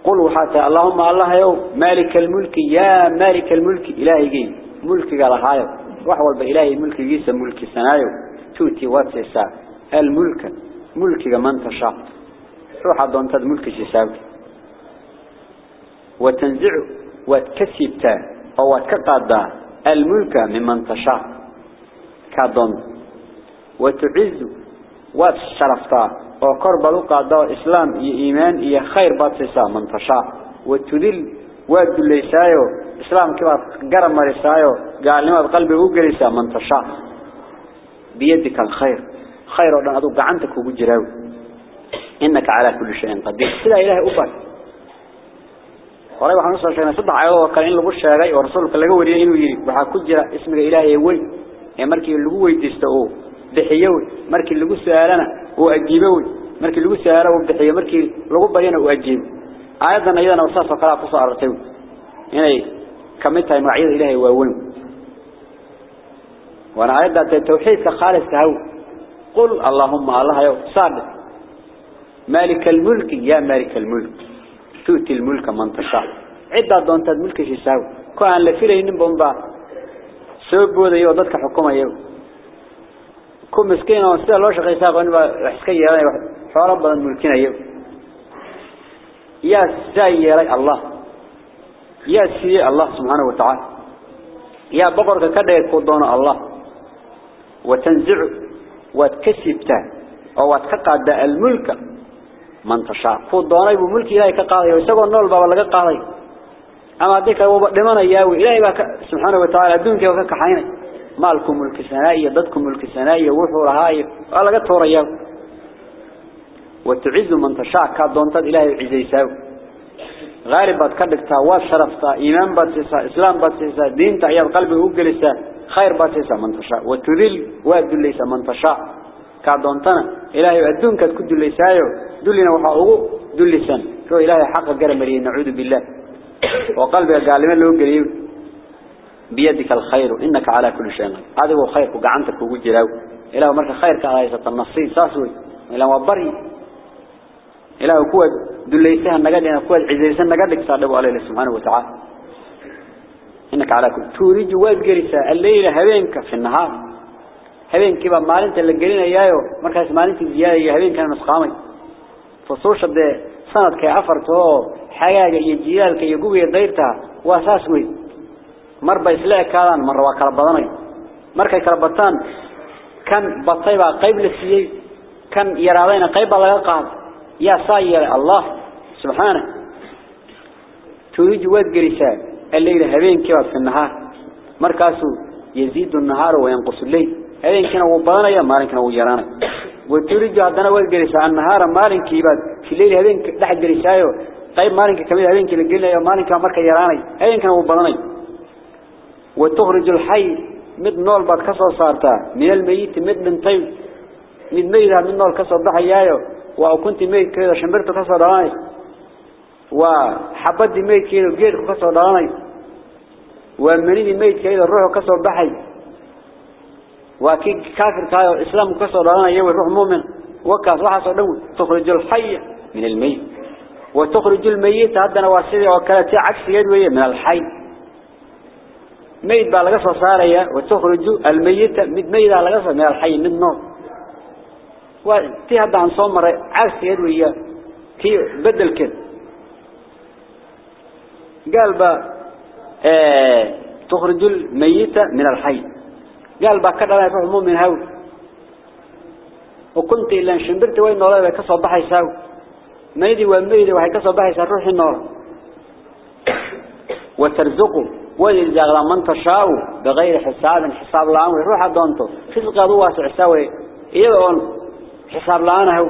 qul waxata allahumma allah yow malik almulk ya malik almulk ilaahi mulkiga lahaayo wax walba ilaahi mulkigiisa mulki sanaayo tuuti mulkiga man tasha ruuxa doontad mulki xisaab وتنزع وتكسبتا أو وتكقادا الملك ممن تشاء. كادون. وتعز وتشرفتا وقرب لقادا إسلام إيمان إيا خير باتسا من تشاء. وتذل واد ليسايو إسلام كما قرم مرسايو قال لما بقلبه وقرسا من تشاء. بيدك الخير. خير ودن أدوك عنتك وجراو إنك على كل شيء قدير سلا إله أفر horay waxaan soo sheegnay saddex ayood oo kale in lagu sheegay oo rasuulka laga wariyay inuu yiri waxa ku jira ismiga ilaahay weyn ee markii lagu weydiisto oo bixiyo markii lagu su'aalana oo ajiibo markii lagu su'aalo oo bixiyo markii lagu baryana oo ajiibo aayadan ayadana wasaas oo kala ku soo aragtay inay kamid tahay magacyada ilaahay قل اللهم الله يا صادق. مالك الملك يا مالك الملك. تؤتي الملك من تشاء. عدة دونت الملك شي ساو كان لفيرين بومبا. سبو ديو دك حكومه يو. كو مسكين أو سلا لوش حسابن با حسك يهان واحد فرب الملكين يو. يا سيرى الله. يا سيرى الله سبحانه وتعالى. يا ببرك كدير كو دون الله. وتنزع wa ka qaada al-mulka من تشاء. فود دوني بملك إلهي كقاضي. ويساقوا النول بابا لقى قاضي. أما ذيك هو دمنا إياه إلهي بك سبحانه وتعالى دونك وكك حيني. مالكم ملك سنائي ضدكم ملك سنائي وحو رهاي. قال لقى تورا وتعز من تشاء. كادونتاد إلهي عزي ساو غالب بات كدكتا وشرفتا إيمان بات سيسا إسلام سيسا دين تعياد قلبه وقلسا. خير باتيسا من تشاء وتذل وادليس من تشاء كادونتنا إلهي أدونك ليسايو دلنا وحاقه دلسان كو إلهي حق قرمري نعوذ بالله. [coughs] وقلبي قال لمن له قريب. بيدك الخير. إنك على كل شيء هذا هو خير. وقعنتك وجراو إلهي مرك خير كهايسة النصيب ساسوي. إلهي وبري. إلهي كواد دليسها نقدنا كواد عزيزا نقدك صادقوا عليه سبحانه وتعالى. إنك على كل تورج قريسا الليلة هبينك في النهار. هبين كيبا مالنت اللي قلنا إياه مركز مالنت زيادة هبين كان مسقامي. فصوش ده سنة كي عفرته حاجة يجيال كي يقوي ديرتها وأساس وي مربى إسلاء كان مرة وكربضاني مركز كربطان كان بطيبة قيب للسيي كان يرادين قيب الله يقعد. يا صاير الله. سبحانه. تريد واد الليلة هبين كيبا في النهار؟ مركزه يزيد النهار وينقص الليل. هذين كانوا وبانيا مالين كانوا ويرانا وتريد هذانا وجلس النهار مالين كيباد في الليل هذين دح جلسايو طيب مالين كمية هذين كل جلنا يا مالين كان مركا يراني هذين كانوا وبانيا وتخرج الحي مد نول بعد كسر صارتا. من الميت مد من طيب. من ميت من نول كسر ضحيايو وأو كنت ميت كذا شمرت كسر راني وحبدي ميت كذا جيل كسر راني ومني ميت كذا الروح كسر بحي. وكي كافر كايو إسلام كسر لنا يوي روح مؤمن. وكاس وحص دو تخرج الحي من الميت. وتخرج الميت هذا واسيدي وكالتي عكس يدوي من الحي. ميت بقى لقصة صارية. وتخرج الميت مد ميت لقصة من الحي من النور وتي هذا عن صمر عكس يدوي كي بدل كده. قال بقى آه تخرج الميت من الحي. قال بقى كذا لا يفهم مؤمن هاو. وكنت إلا شنبرت وين نولا كسر بحي ساو. ميدي وميدي وهي كسر بحي ساو روح النار. [coughs] وترزقه. ويرزق من تشاء بغير حساب حساب الآن ويروح دونته رزق هذا واسع سوي يدعون حساب الآن هو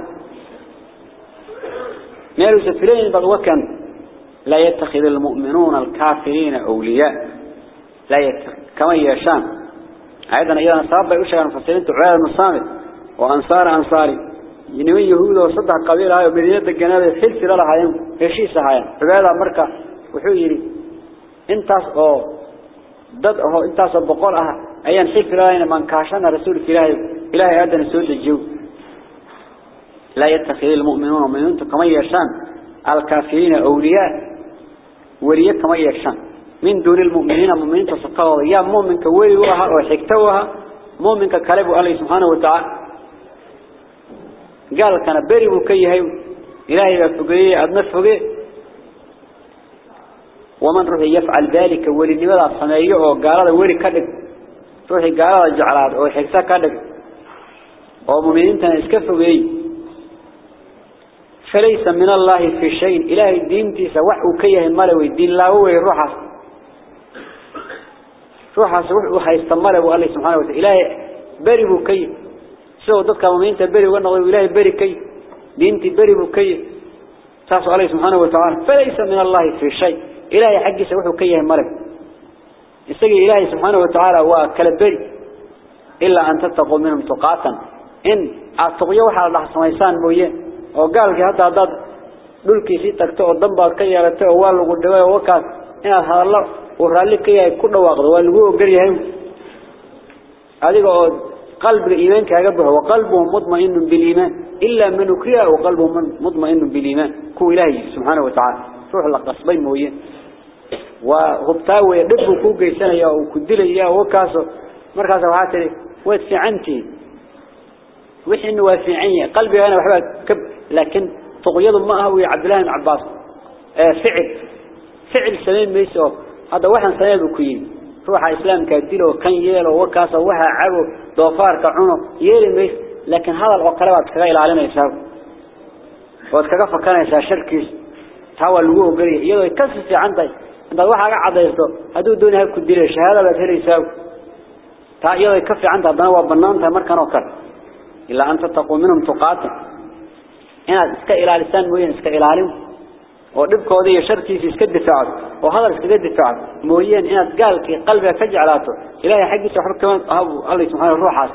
ميلو سفرين بدوكا لا يتخذ المؤمنون الكافرين أولياء. لا يتخذ. كما يشان أيضا أيضا صاب بيوشا المفسرين تعالى الصامت وأنصار أنصاري. ينوي يهود وصدق قبيلة هاي ومدينة الجنابة حلت لها هايم هشيسة هايم فبعلا مركة. وحويري انتاس أو ضد أو انتاس بقول آه ايان حلت لها من كاشنا رسول إلهي. إلهي هذا نسود الجو. لا يتخذ المؤمنون ومؤمنون. كما يشان الكافرين أولياء. وليا كما يشان من دون المؤمنين مؤمنين تصقوا يا مؤمن كوي وها وحكتوها مؤمن ككلب الله سبحانه وتعالى. قال كان بري وكيه إلهي بفقيه أدنى فقيه ومن روح يفعل ذلك ولي لماذا صنعيه وقال هذا ولي كدك. روحي قال هذا جعلات وحكتا كدك. ومؤمنين تنسكفوا بيه فليس من الله في شيء. إلهي الدين تيسا وحو كيه الملوي الدين. لا هو يروحه روحة وحو هيستمر أبو الله سبحانه وتعالى. إلهي بري بكي سوى ضدك تبري ونغضي. إلهي بري كي. دينتي بري بكي تاسو عليه سبحانه وتعالى. فليس من الله في شيء. إلهي حقي سوحو كيه الملك يستقي إلهي سبحانه وتعالى هو كالبري إلا أن تتقوا منهم تقاتا إن أتقيوا حال الله سميسان موية. Oo gaalkii hadda hadaad dhulkiisii tagto oo dambaad ka yeelatay oo waa lagu dhaway oo wakaas inaad hadallo uu raalli ka yahay ku dhawaaqdo waa lagu ogol yahay adiga oo qalbiga iimaankaaga buuxo wa qalbuhu mutma'innun biliimaan illa man ukriha wa qalbuhu mutma'innun biliimaan kuwa ilaahay subxaanahu watacaala ruux la qasbay mooye waa hubtaa weeye dhib buu kuu geysanaya oo ku dilaya oo wakaaso markaas waxaa tihi waad fiicantihiin وحين وافعين قلبي أنا وحبا كب لكن تقيض ما هو عبد الله بن عباس. آه فعل. فعل سليم ميسو. هذا واحد سيد وكين روح إسلام كديله وكان يله وكاسه وها عبو ضفار كعنه يلي ميس. لكن هذا العقلات كغير علينا يساو. وتكفى كان يسا شركيس تاوى اللقوه قريه يلو يكسس عندي. عند واحد قاعد يسو هدو دونها كديله شهادة بثير يساو. تا يلو يكفي عندها. دنوا بنانتها مركان وكر إلا أن تتقوا منهم تقاتل. إن اسك إلى لسان موين اسك إلى علم. ودبك وذي شركي في اسك الدفاع. وهذا اسك الدفاع. موين إن قال في قلبه فجعلاته إلهي حقي سحر كمان. الله سبحانه الروح عاس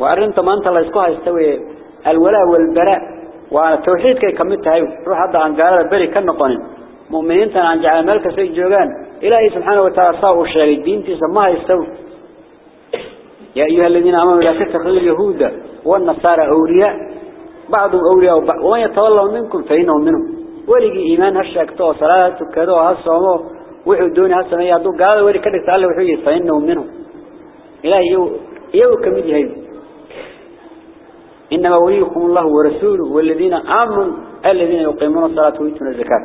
وأرنت ما أنت الله يسكوها يستوي الولاء والبراء. وتوحيد كي كملتها روح هذا عن قال بري كن قانون مؤمنين عن جعل ملك سيد جوجان إلهي سبحانه وتعالى صاحب الشريك دين تسمها يستوي. يا أيها الذين آمنوا لا تتخذوا اليهود والنصارى أولياء. بعضهم أولياء ومن يتولوا منكم فإنهم منهم. ولقي إيمان هالشاكتو صلاة وكذا هالصومو وحو الدنيا هالسنة يعطوا قال ولي كدك تعالى وحوية فإنهم منهم. إلهي يو, يو كمدي هاي. إنما وليكم الله ورسوله والذين آمنوا الذين يقيمون الصلاة ويتون الزكاة.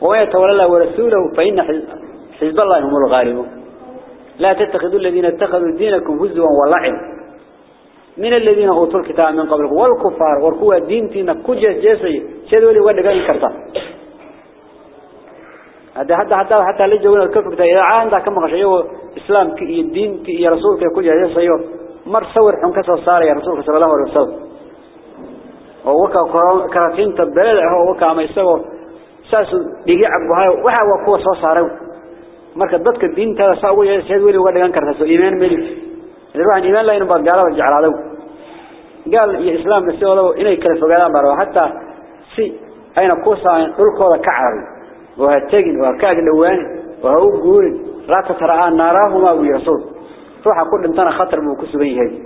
ومن يتولى الله ورسوله فإن حزب الله هم الغالبون. لا تتخذوا الذين اتخذوا دينكم هزوا ولعب من الذين أوتوا الكتاب من قبلكم والكفار وركوا الدين تينا كجس جيسي سيدوا لي ودقا إنكرتا هذا حتى حتى حتى اللي جونا الكفر إذا عاندا كما غشيو. إسلام كي الدين كي رسولك كجس جيسي مر صور حن كسر صار يا رسولك صلى الله عليه وسلم. ووكا كراتين تبلد هو وكا ما يسوي ساسو دقيع بهاي وحا وكوا صار صاروا marka dadka diintada saa ugu yeeshay wali uga dhigan الروح عن إيمان لا قال قالوا جعل له قال يا إسلام نسيه الله إنه يكلف قلام بره حتى سي أين قوسا ألقوا كعر وهتجن وكاج لوان وهو قول لا ترى أن نراهما ويرسل روح أقول إن تنا خطر بوكس بيه هذي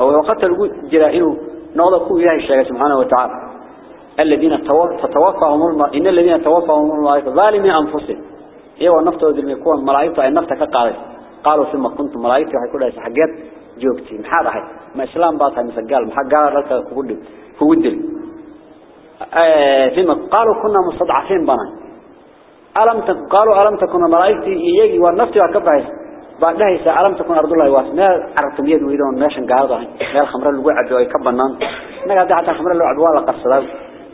أو وقت الجود جرائه نعوذ بكم إله الشيخ سبحانه وتعالى الذين تتوفاهم إن الذين تتوفاهم الملائكة ظالمين أنفسهم هي ونفط وذلك يكون ملائكة النفط كالقارئ قالوا ثم كنت ملايكة وحيكون لها سحقات جوكتي محارة هاي. ما إسلام باطها مثقال محقال لك هودل هودل آه، ثم قالوا كنا مستضعفين بنا. ألم تك... قالوا ألم تكن ملايكة إيجي والنفتي وكبه بعد هاي ألم تكن أرض الله يواس ما عرفتم يد ويدون ماشن قاعدة ما الخمر اللي قعد ويكبنا ما قاعدة حتى الخمر اللي قعد ولا قصر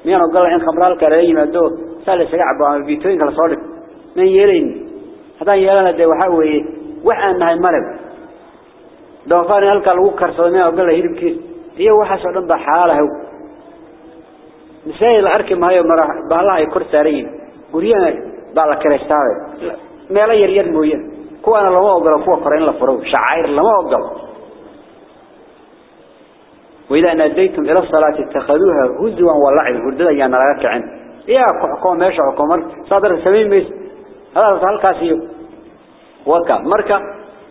مين أقول لك إن خمر الكريم يمدوه سالي سيقع بيتوين كالصالك من يلين. هذا يلين هذا وحاوه وحوي وحنا هاي مرض دوفان هلك لو كرسمه أو قال هيربكيس هي waxa soo dhan baxaalaha misayl arki maayo mara baalaha ay kor saareen guriyana baa la kareystay meel yar yar mooyeen kuwana lama ogolo kuwa kore in la furo shacair lama ogolo وإذا ناديتم إلى الصلاة اتخذوها هزوا ولعب هرددا يا نراك كعن يا حكومة ماشي حكومة صادر سمين ميس هذا halkaas waka marka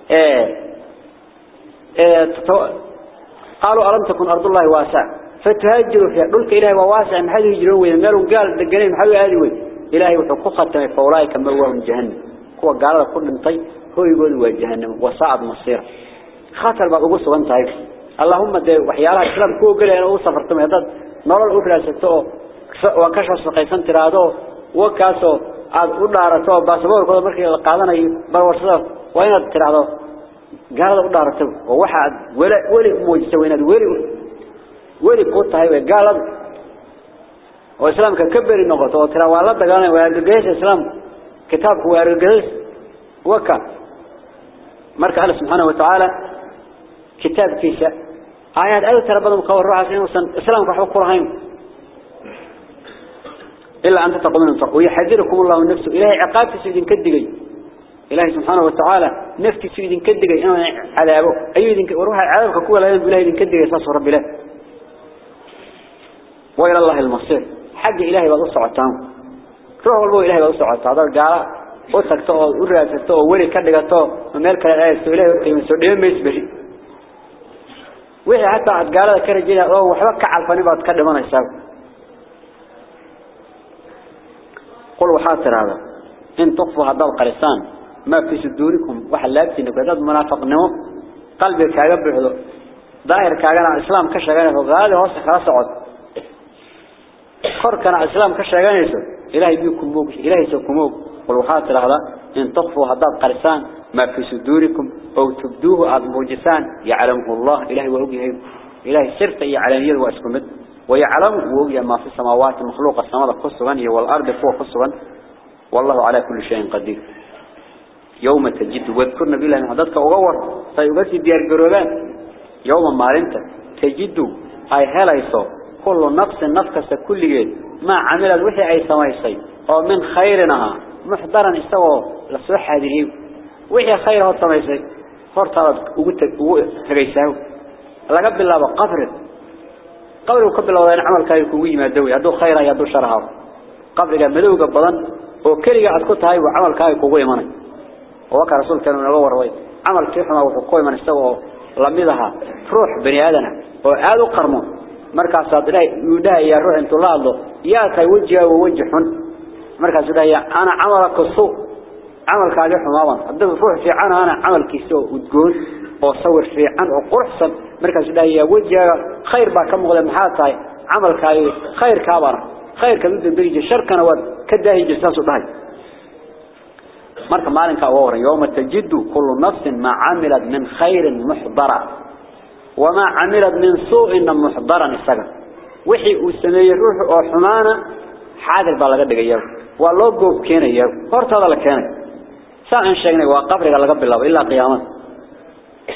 ee ee قالوا ألم تكن أرض الله واسعة؟ فتهاجروا فيها. دولك إلهي وواسع محل يجرون وين مالهم قال دقنين محل هذه وين إلهي وحقوقها تمي فولايك موهم جهنم. هو قال كل طيب هو يقول هو جهنم وصعد مصير. خاطر بقى أقول سوان طيب اللهم وحيالها السلام كو قال أنا أصفرت من هذا نور الأخرى ستو وكشف سقيسان ترادو وكاسو aad u dhaarato baasaboorkooda markii la qaadanayo barwarsada waa inaad tiraahdo gaalada u dhaarato oo waxa aad weli weli muujiso inaad weli weli ku tahay way gaalada oo islaamka ka bari noqoto oo tira waa la dagaalanay waa argagax islaam kitaabku waa argagax waka marka Allah subhanahu wa ta'ala kitaabkiisa ayad aad tira badan ka warraas inuu islaamka waxba ku rahayn إلا أن تتقوا من ويحذركم الله نفسه. إلهي عقاب سيدين كدقي. إلهي سبحانه وتعالى نفسي سيدين كدقي. إنه عذابه أيدين وروح عذابك كولا لا إلهي دين كدقي. أساس رب الله وإلى الله المصير. حق إلهي بقص عطام روح والبو إلهي بقص عطام هذا قال وتكتو ورأسكتو ولي كدقتو ومالك الآيستو إلهي وقيم السعودية. ما يسبشي وإذا حتى قال كرجينا أوه وحبك عالفاني بعد كدمانا يساوي. قل وحاطر هذا. إن تخفوا هذا القرسان ما في صدوركم. وحلابتين وكذا منافق نمو قلبك كاغب بحضو ظاهر كاغانا الإسلام كشغانه وغالي هو سخلاص عد خور كان الإسلام كشغانه إلهي بيكم موك إلهي سوكم موك قل وحاطر هذا. إن تخفوا هذا القرسان ما في صدوركم. أو تبدوه عظم موجسان يعلمه الله. إلهي وهو إلهي سرت يعلم واسكمد ويعلم وهو ما في السماوات مخلوق السماء قصغا والأرض فوق قصغا والله على كل شيء قدير يوم تجد واذكرنا بالله أن حدثك أغور سيغسي ديار قرولان يوم ما أنت تجد أي هلايسو كل نفس نفكس كل جيد ما عمل الوحي أي سمايسي ومن خيرنها محضرا استوى لصح هذه wixii khayr hor samaysay hortaada ugu ugu tagaysaa laga قبل وقبل الله عمل كاي كويم الدوي هذا خير يدو شرها. قبل جا ملوك بدن وكلي قاعد كنت هاي وعمل كاي كويم أنا وكر رسول كانوا نور وايد عمل كيف ما وقويم أنا استوى لمدها فروح بني آدم. وعادوا قرمه. مركز صدره يدا يا روح انت الله يا كاي وجه ووجهن. مركز صدره يا أنا عمل كسو عمل كاي حماضن هذا فروح في عنا أنا عمل كسو وتقول oo sawir fiican oo quruxsan markaas dhaaya wajiga khayr baa ka muuqda maxaa tahay camalkaaga khayr ka bana khayr ka mid dambeeyay sharkana wad ka daahi jirtaas u dhahay marka maalinka oo horan yawma tajidu kullu nafsin ma amilat min khairin muhdara wama amilat min su'in muhdaran isaga wixii uu sameeyay ruux oo xumaana xaadir baa laga dhigaya waa loo goob keenaya hortada la keenay saan sheegnay waa qabriga laga bilaabo ilaa qiyaamada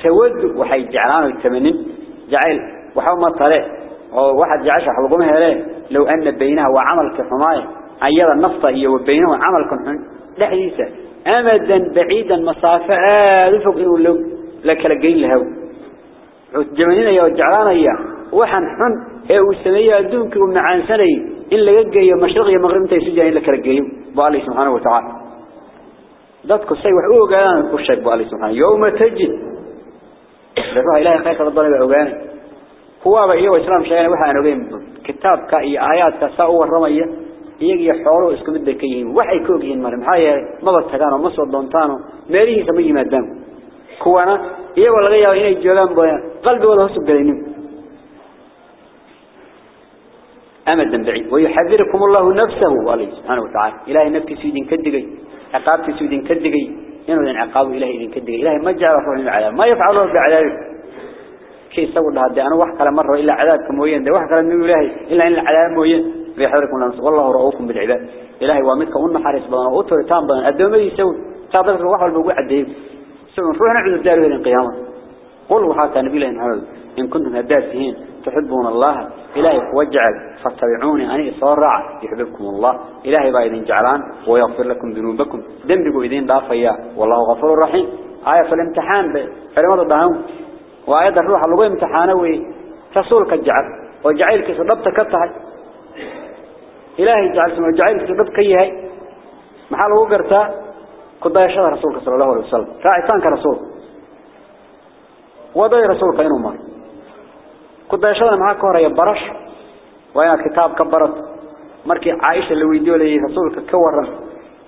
سود وحي جعلان الثمانين جعل وحوما طريق وواحد جعش حلقوم هلين لو أن بينها وعمل كفماي أيضا نفطة هي وبينها وعمل كفماي لا حديثة. أمدا بعيدا مصافة آذفق إنه لو لك لقين لهو وجمانين يا وجعلان يا وحن حن هي وسمية دونك عن سني إن لقى يا مشرق يا مغرب انت يسجى إن لك لقين بالي سبحانه وتعالى. ذاتك السيوح أوقان أشيك بالي سبحانه. يوم تجد لروح إلهي خيرك الضرب عباني هو أبيه وإسلام شعينا وحانا وقيم كتابك أي آيات تساؤوا الرمية يجي حوله إسكم الدكيهم وحي كوكيهم مرم حايا مضى التقانا مصر الدونتانا ماليه سميه مادام كوانا إيه والغي يا إيه الجولان بايا قلب ولا هسوك قلينيم أمد نبعي ويحذركم الله نفسه عليه سبحانه وتعالى. إلهي نبكي سيدين كدقي. عقابتي سيدين كدقي. إنه ذن عقابه إلهي إذن كدقي إلهي ما جعل روح العذاب ما يفعله بعذابه كي يسوي لها دي أنا وحكى مرة إلا عذابكم موين دي وحكى لنه إلهي. إلا إن العذاب موين. بيحذركم الله والله رؤوكم بالعباد. إلهي وامدك ون حارس بدنا وطر تام بدنا الدوم يسوي. صادق الوحى البقوع عديه سوي روح نعبد الدار هذه القيامة. قل وحاكى نبي الله إن كنتم هداتهين تحبون الله إلهي وجعل فاتبعوني أنا صارع يحببكم الله. إلهي بايدين جعلان ويغفر لكم ذنوبكم. ذنبكم إذين ضافيا والله غفور رحيم. آية الامتحان فلماذا ضعهم وآية الروح اللي امتحانه رسولك الجعل وجعلك صدبت كتهي إلهي جعل سمع جعلك صدبت كيهي محال وقرتا قد يشهد رسولك صلى الله عليه وسلم. راعتان كرسول وضي رسولك إنه مر. قد يشهد معك وريا برش وأنا كتاب كبرت. مركي عائشة اللي ويديو لي رسولك كورا.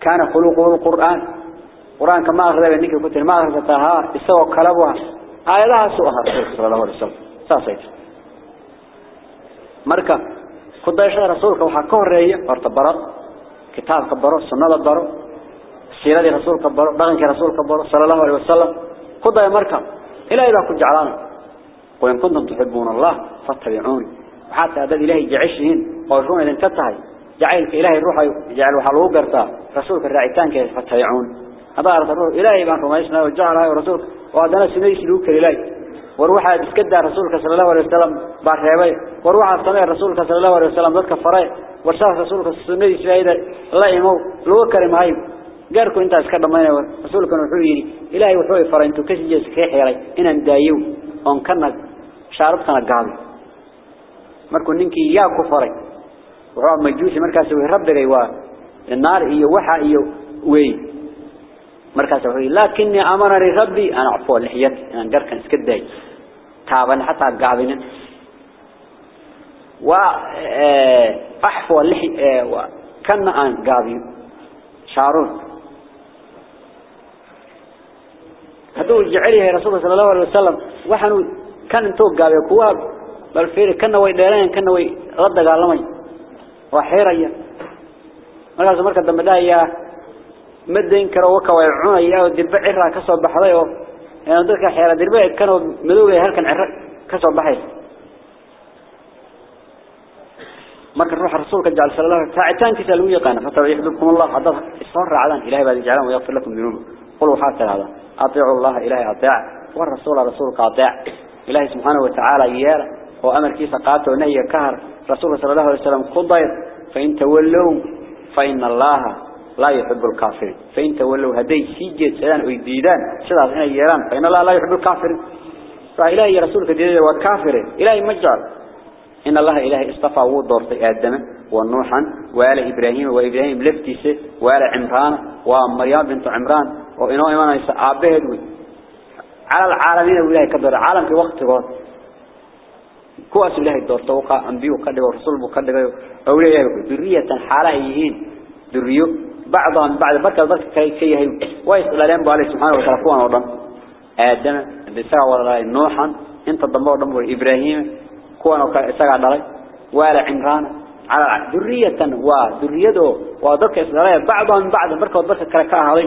كان خلقه القرآن. قرآن كما أخذ بأنك كنت ما أخذتها استوى كلبها. آياتها سوءها رسولك صلى الله عليه وسلم. ساسيت مركا قد يشهد رسولك وحا كوريا وارتبرت كتاب كبرت سنة برو. سيرة رسولك برو بغنك رسولك برو صلى الله عليه وسلم. يا مركا إلى إذا كنت جعلان. وإن كنتم تحبون الله فاتبعوني. حتى هذا إلهي جعشهن ويشون إذا انتهي جعلك إلهي الروح جعل وحلوه قرطا رسولك الرعيتان كيف فتيعون هذا أرد الروح. إلهي بان رميسنا وجعلها ورسولك وهذا سميس لوك الإلهي وروح تسكدى رسولك صلى الله عليه وسلم بارحيبي وروح الصميع رسولك صلى الله عليه وسلم ذاتك فرأي ورساف رسولك سميس لأيدا الله يمو. لو كرم هاي قاركو انت اسكدى مانا رسولك نحويني إلهي وحوي فرأي انتو كسي سكيحي لي إنا ندايو. وان كنا شاربتنا قابل markuu ninkii yaa ku faray wuxuu majuusi markaas uu rabbigay waa naar iyo waxa iyo weey markaas wuxuu laakiin amarani rabbi ana afoo lixiyat aan garkan iska day taaban hatta gaabin wa ahfoo lixi kana aan gaabin shaarun haduu jecel yahay rasuulka sallallahu alayhi wasallam كان انتو قابي كواب بل فيري كان وي ديران كان وي رد قالمي. وحيرا ملاز مركز دم دا مدين كروكا ويعون ايا ودربع عرا كسوا بحضي يعني اندوك حيرا دربع كانوا ملوغي هلكن عرا كسوا بحي مركز روح رسولك جعل صلى الله تاعتان كتالو يقانا فتر يحذبكم الله حضر. اصرع عدان إلهي بادي جعلان ويغفر لكم ذنوب قلوا حاسر هذا. أطيعوا الله إلهي اطيعوا rasuulka atii'a ilaahay subhanahu wa ta'ala yeela وأمر كيسا قاته ونهي كهر رسول صلى الله عليه وسلم قضير فإن تولوا فإن الله لا يحب الكافرين. فإن تولوا هدي سيجي سيدان ويديدان. سيدان إن فإن الله لا يحب الكافرين. فإلهي رسولك ديدان والكافر. إلهي مجعل. إن الله إلهي اصطفى ودورت آدم ونوحا وآل إبراهيم وإبراهيم لفتيس وآل عمران ومريم بنت عمران. وإنه إيمان يسا عبهد على العالمين وإلهي كدر عالم في وقت قد كواس إلهي دور توقع أنبيه كدر ورسول كدر أولياء ذرية حالة يهين. ذريو بعضهم بعد بكر بكر كي كي هي ويسأل لهم بالله سبحانه وتعالى كون وضم. آدم بساعة ولا نوحا. انت ضموا ضموا إبراهيم. كون وساعة دلي ولا عمران. على ذرية وذريته وذلك إسرائيل. بعضهم بعد بكر بكر كركاها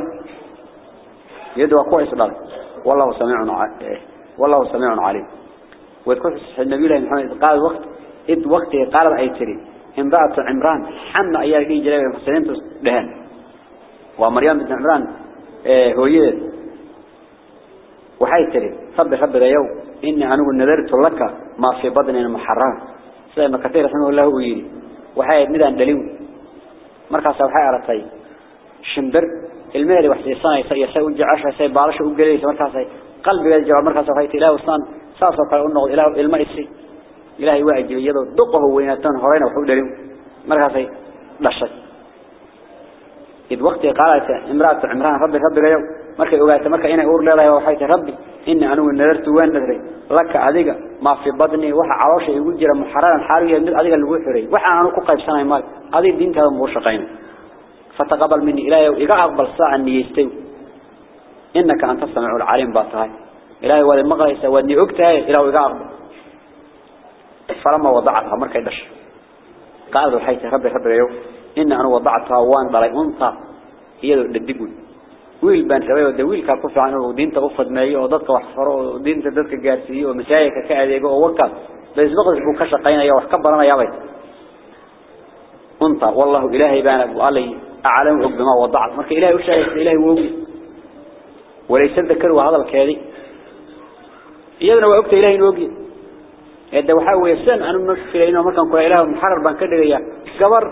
يدوا كويس دلي والله سميع عليم والله سميع عليم. وذكر النبي الله محمد قال وقت إذ وقت قال أي تري امرأة عمران حمى أيها كي جلال المحسنين دهن ومريم بن عمران آه هو يد وحي تري رب رب يوم. إني أنه نذرت لك ما في بدن محرم. سيما كثير رحمه الله ويري. وحي مدان دليو مركز وحي أرتي شمبر المال واحد يصنع يسوي يجي عشرة يسوي بعشرة وقليل يسوي مركز يسوي قلب يرجع مركز يسوي إلى وصان صار صار قالوا إنه إلى الماء يسي إلى هواء يجي دقه وين تان هرينا وحول دريم مركز يسوي إذ وقت قالت امرأة عمران ربي ربي غيره مركز أولاد مركز أنا أقول لله وحيت ربي إن أنا ونذرت وين نذري؟ لك عليك ما في بدني وح عروش يوجر محرر حاريا من عليك الوحري وح أنا كوكب سنة مال. هذه الدين مو شقينه فتقبل مني. إلهي وإقع أقبل صاعا يستوي. إنك أن تسمع العالم باطهاي إلهي ولي مغلسة ولي عكتهاي إلهي وإقع أقبل. فلما وضعتها مركي بشر قال رحيته ربي ربي ربي إن أنا وضعتها وان ضلي أنطى هي للدبون ويل بان سبايو ده ويل كاكوف عنه ودين قفت مايه وضدك وحفره ودين دادك جارسيه ومسايك كاعديك ووكا بيز مغلس بو كشقين إيه وحكبرنا يا بيت. انطى والله إلهي بانك أبو عليه أعلم حب ما وضعت. مرك إلهي وش عايز إلهي وقوي وليس ذكروا هذا الكاذي يدنا وقت إلهي وقوي يد وحاول يسن. أنا في لأنه مرك أنقول إلهي محرر بان كده يا قبر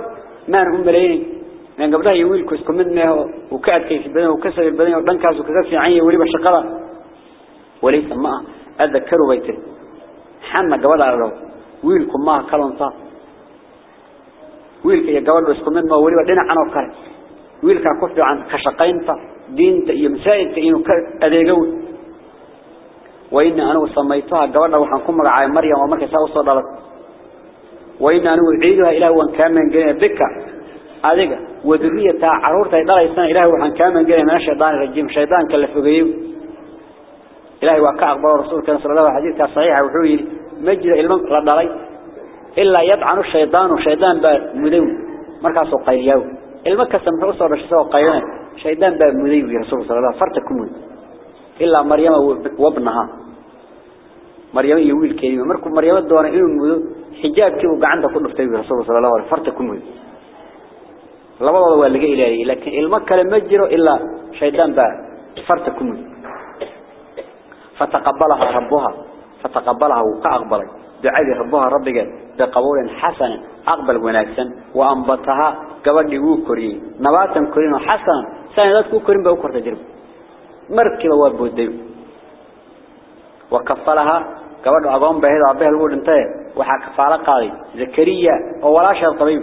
ما نقوم بلين من قبلها يقول كوسك منه وكاد كيف البناء وكسر البناء وبن كاز وكذا في عيني ولي بشقلا وليس ما أذكروا بيته. حنا جوال على رو ويلكم ما كلام صار ويلك يا جوال رسمين ما وري ودينا عنو كار ويلك كف عن كشقينتا دينتا يمسايتا إنو كار أديجو وإن أنا وصميتها جوالنا وحنكم مع مريم ومرك ساوس صدلت وإن أنا وعيدها إلى وان كامن جن بكا أديجا ودرية تاع عرور تاع دار إستنا إلى وان كامن جن من شيطان رجيم شيطان كلف غيب إلهي وكأخبار رسول كان صلى الله عليه وسلم صحيح وحوي مجد المنقل الضالي إلا يطعن الشيطان وشيطان با مذيو مركز وقيرياو المكس المحوصة ورشيطة وقيران شيطان با مذيو يا رسول صلى الله عليه وسلم. فرت إلا مريم وابنها. مريم إيه يوي الكريمة مركو مريم الدوان إلو إيه المذيو حجاب كيبو قعنده كله في تيبي رسول الله عليه وسلم. فرت كمود هو اللي إلهي. لكن المكة لم يجروا إلا شيطان با فرت فتقبلها ربها. فتقبلها وقع أقبلك دعالي ربها ربي قال بقبول حسن أقبل ونكسن وأنبطها قبل يقول كريم نباتا كريم حسن سيدات كريم بأكور تجرب. مركب وابود ديب وكفلها قبل أظام بهذا عبه الورد انتهي وحكفال قاضي. زكريا وولاشا الطبيب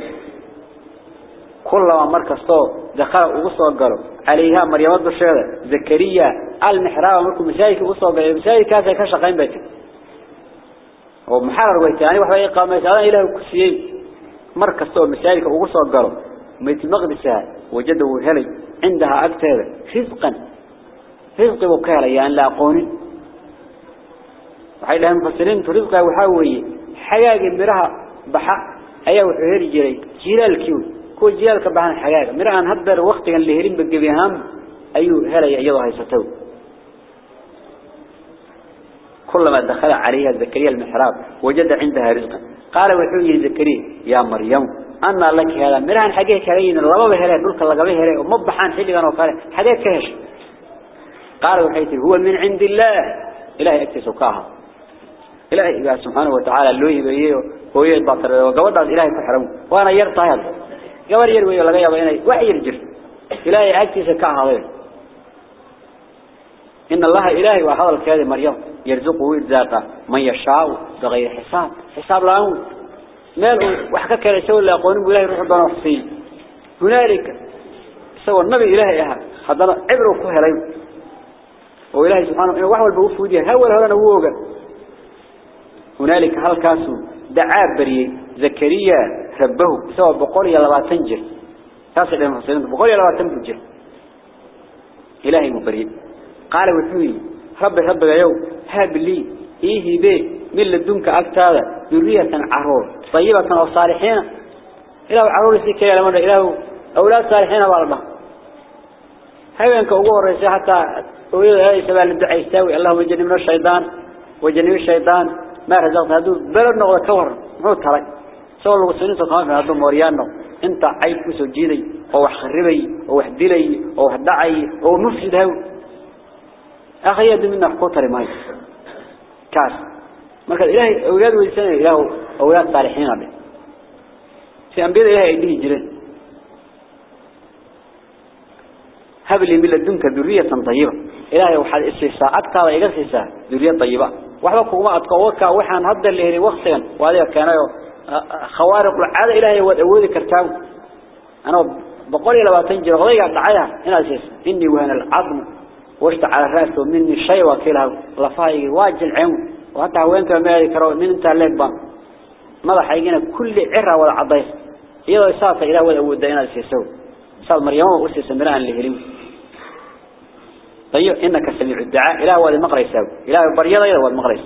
كل ما مركز طو دخل وقصوا قالوا عليها مريمات بشيرة زكريا المحراب مركب مسايك وقصوا قالوا مسايك كاسا يكاشا قيم بيتك. ومحرر ويتاني وحبا إقامة هذا إله كسيين مركزتو مسايك وصو قالوا ميت مقدسها وجدوا هلي. عندها أكتر. رزقا رزق وكالة يعني لا قوني. وحي لها مفسرين رزقها وحاوي. حياة مرها بحق أيها وحيري جري. جيرال كيوت كل جيال كبحان حقائق مران هدر وقت كان لهرين بقبيهام. أيو هلا يعيضها يستو كلما دخل عليها زكريا المحراب وجد عندها رزقا. قال وحوي زكريا يا مريم أنا لك هذا. مران حقائق كرين الله بهلا دولك الله بهلا ومبحان كانوا قال حقائق كهش قال وحيتي هو من عند الله. إلهي اكتسوكاها إلهي سبحانه وتعالى اللوهي بيه هو يدبطر وقوضع إلهي كحرم وأنا يرطى هذا. laga yaabo inay wax yar jirto إلهي أكتس كهذا إن الله إلهي وهذا الكلام مريم يرزقه إرزاقه من يشاء بغير حساب. حساب لهم مال وحكى كان يسوي اللي يقولون بإلهي روح ربنا وحسين. هنالك سوى النبي إلهي إها هذا عبره كهلين وإلهي سبحانه إنه وحول بوفوديا هو هذا نووغا هنالك هل كاسو دعا بري زكريا ربه. سوى بقول يا لبا تنجر. تاسع المحسنين بقول يا لبا تنجر. إلهي مبري قال وحوي رب رب يو هاب لي إيه بي من لدنك أكتاذا ذرية عرور. طيبة وصالحين إله عرور سيكي لمن إله أولاد صالحين والله هاي أقوى الرئيسي حتى ويقول هاي سبال الدعاء يستوي. اللهم جنبنا الشيطان وجنب الشيطان. ما رزقت هذو بلد نغض كور مو ترك. سوى الوصولين سقام هذو موريانو. انت عيب كسو جيدي أو خربي أو حدلي أو حدعي أو مفسد هاو أخي يد منا قطر ماي. كاس. مركز إلهي أولاد ويسان اله أولاد صالحين هذا في أنبياء إلهي ايديه جرين هب لي من لدنك ذرية طيبة. إلهي وحد استيساء أكتر إيجا استيساء ذرية طيبة. وحبا كوما أتقوكا وحان هذا اللي هري وقتين وهذا كان خوارق العادة إلهي وذي كرتاو. أنا بقول لما تنجر غضيق دعايا هنا أسيس إني وهنا العظم واشت على رأسه مني شيء وكيلها لفاي واجه العين وحتى وانت ما يكروا من انت الليك بان ماذا حيجينا كل عرة ولا إذا إساطة إله وذي هنا أسيسو صار مريم وأسس مران اللي هريم طيب إنك سميع الدعاء. إله هو المقريس إله بريضة إله هو المقريس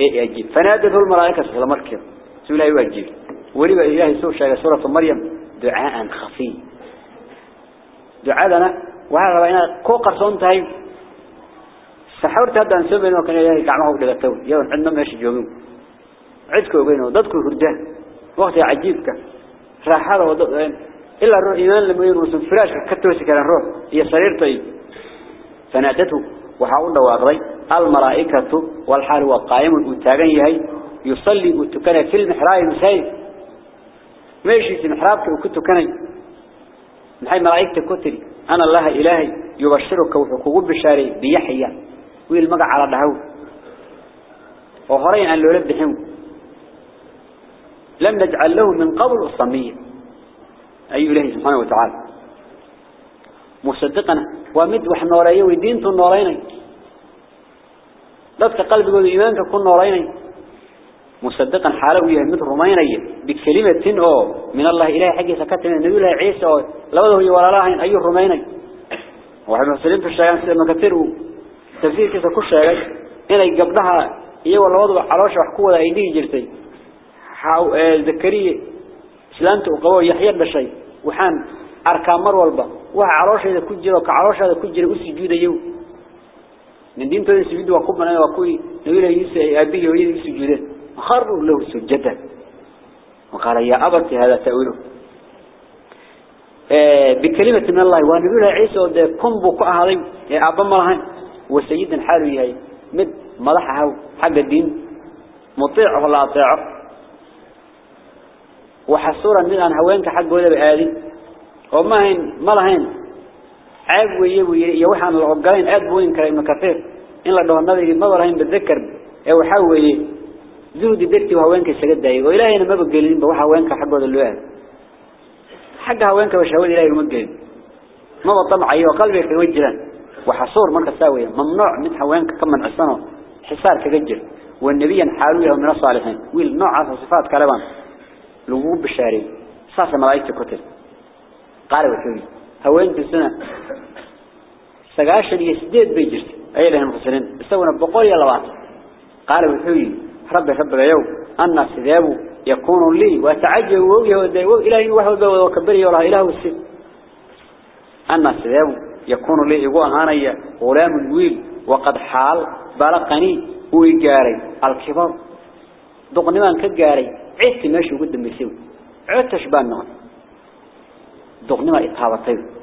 إيه يجيب. فنادته الملائكة صلى مركب. سولا يوجب ولبا إله سوء شيء سورة مريم. دعاء خفي. دعاء لنا وهذا بينا كوكر صنتهي سحورت هذا نسوي إنه كان إلهي قعمه بدلته يوم عندنا ماشي جومين عدكوا بينه ضدكوا هردان وقت عجيبك راح هذا إلا الروح إيمان لما يرسل فراش كتوسي كان الروح. هي سرير طيب. فنادته. وحاول واقضي الملائكة والحال هو قائم وتاغن يهي. يصلي وتكن في المحراب المسايد ماشي في محرابك وكنت كني. محي ملائكة كتري. أنا الله إلهي يبشرك وحقوق بشاري بيحيى. ويلمقع على دهو. وهرين أن لولد بحمه لم نجعل له من قبل الصمية أي إلهي سبحانه وتعالى. مصدقنا. ومد وحنا نوريه ودينت النورين ضدك قلبك وإيمانك كن نورين مصدقا حاله يهمد رميني بكلمة أو من الله إله حقي سكتنا النبي الله عيسى لو هو ولا الله أي رميني وحنا مسلمين في الشيطان سيدنا كثير تفسير كذا كل شيء إن قبلها هي ولا وضع عراش وحكوة أيديه جرتي. حاو ذكريه إسلامته وقوة يحيى بشيء وحان أركان مر والبا وها عراش هذا كجرا وكعراش هذا كجرا أسجود يوم من دين تودي سجود وقوم أنا وقوي نقول يسوع أبيه ويدي خروا له سجدا. وقال يا أبت هذا تأويله. بكلمة من الله. ونقول عيسى بكو هذا يا أبا ملهن. وسيدا حالي هاي مد ملحه حق الدين. مطيع ولا أطيعه وحصورا من أن هوانك حق ولا بآدي وما هين ما لهين عيب يوحنا العقلين أد وين كلام كثير. الله النبي ما لهين بتذكر أو حوي زود درتي وهوانك السجد ده وإلهي أنا ما بقولين بروح هوانك حق ولا الواد حق هوانك وشهود إلهي ما بقولين ما بطمع قلبك في وجهنا وحصور مركز ساوية. ممنوع من هوانك كم من عصنا حسار كجر والنبي حالوه من الصالحين. ويل نوع صفات كلام لوجوب بالشارع ساس ملايكة كتل قال وحوي هوين السنة. سقاشن يسديد بيجرس أي لهم مفسرين استونا بقول يا لبعض قال وحوي رب رب اليوم أن سذابه يكون لي وتعجب ودايو إلهي وحوه وكبري ولا إله السد أن سذابه يكون لي يقول هانيا غلام الويل وقد حال بلقني ويجاري الكبار. دقني من كجاري عدت ماشي قدام يسوي عدت شبان نغن دقني ما إتهابطيب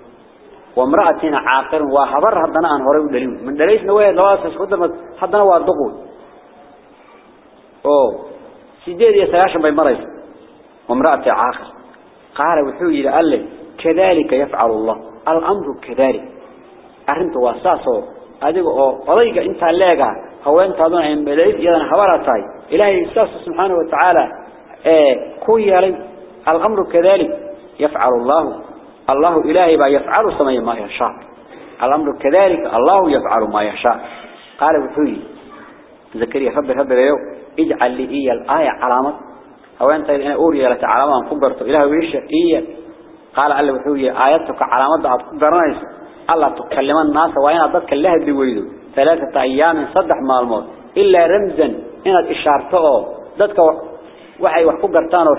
وامرأتنا عاقر وحضر هدنا عن ودليل من دليس نوايا لواسس قدام هدنا وادقون أوه. سيدي يسياشا بي مريس وامرأتي عاقر قال وحوي لألي كذلك يفعل الله. الأمر كذلك. أرنت واساسه. أديك أضيق أنت لقى هو أنت أظن أن بدأت يدنا حوالتاي إلهي إساس سبحانه وتعالى. كوي علي الأمر كذلك. يفعل الله. الله إلهي با يفعل سمي ما يشاء. الأمر كذلك. الله يفعل ما يشاء. قال بحوي زكريا رب رب اليوم اجعل لي إيا الآية علامة. هو أنت أنا أوري لك علامة كبرت إله ويش إيا قال الله بحوي آياتك علامة ضعت كبرنايس. الله تكلم الناس وين أضدك الله بويده ثلاثة أيام صدح مع الموت. إلا رمزا. هنا إشارته ضدك وحي وحكو قرتانه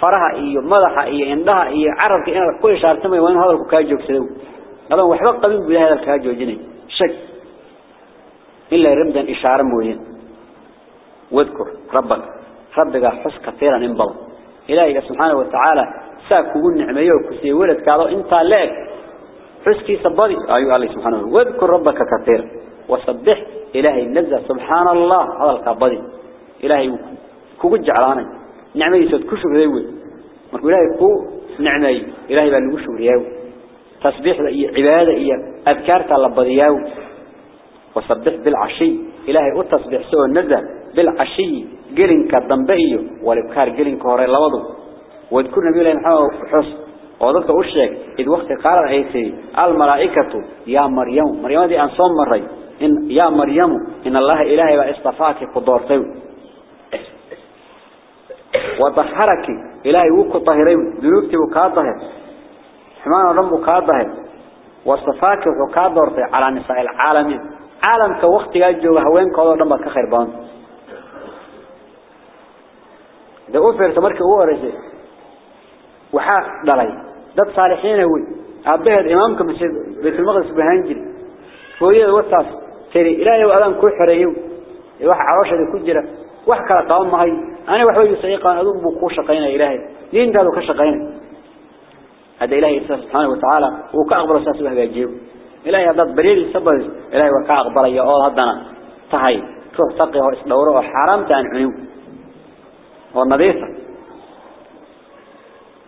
faraha iyo madaxa iyo indhaha iyo carabka inaad ku ishaartamay waa in hadalku ka joogsado adan waxba qabin buu hadalka ka joojinay shak illa ramdan ishaara واذكر ربك. ربك حس كثيرا انبل إلهي سبحانه وتعالى ساكوه النعمية وكسي ولد كالو إنت لك. كي سبضي أيها الله سبحانه. وتعالى واذكر ربك كثيرا. وصبح إلهي نزه سبحان الله. هذا القبضي إلهي كوج جعلاني. نعمية ستكشف ذيوه مركو إلهي كو نعمية. إلهي بان نكشف ذيوه تصبح عبادة إيا أذكارك على بضياوه وصبح بالعشي. إلهي أتصبح سوى النزه بالعشي قلن كالضنبئي والإبكار قلن كهوري لوضو. واذكر نبي الله محمد حس. وضلت أشيك إذ وقت قال عيسي الملائكة يا مريم مريم دي أنصام مري. إن يا مريم إن الله إلهي وإصطفاك قدورتو وطهرك إلهي وكو طهرين ذنوبتي وكاظهر حمان رب وكاظهر وصفاك وكاظهر على نساء العالمين. عالم كوقت يجوا هوين كوضا رب كخير بان. ده أوفر تمرك هو رجل وحا دلي دد صالحين هوي أبيه الإمام كمسيد بيت المقدس بهانجل فويه وطاس تري إلهي وألم كو حريو وحا عروشة دي كجرة وحكا قوام معي أنا وحوي سيقان أدوم بقو شقينا إلهي دين دالو كشقينا هذا إلهي سبحانه وتعالى وكأقبل أساس به يجيب إلهي هذا بريد السبب إلهي وكأقبل يا أول هذانا تهي روح تقي هو إسدوره وحرام تان عنيو والنظيفة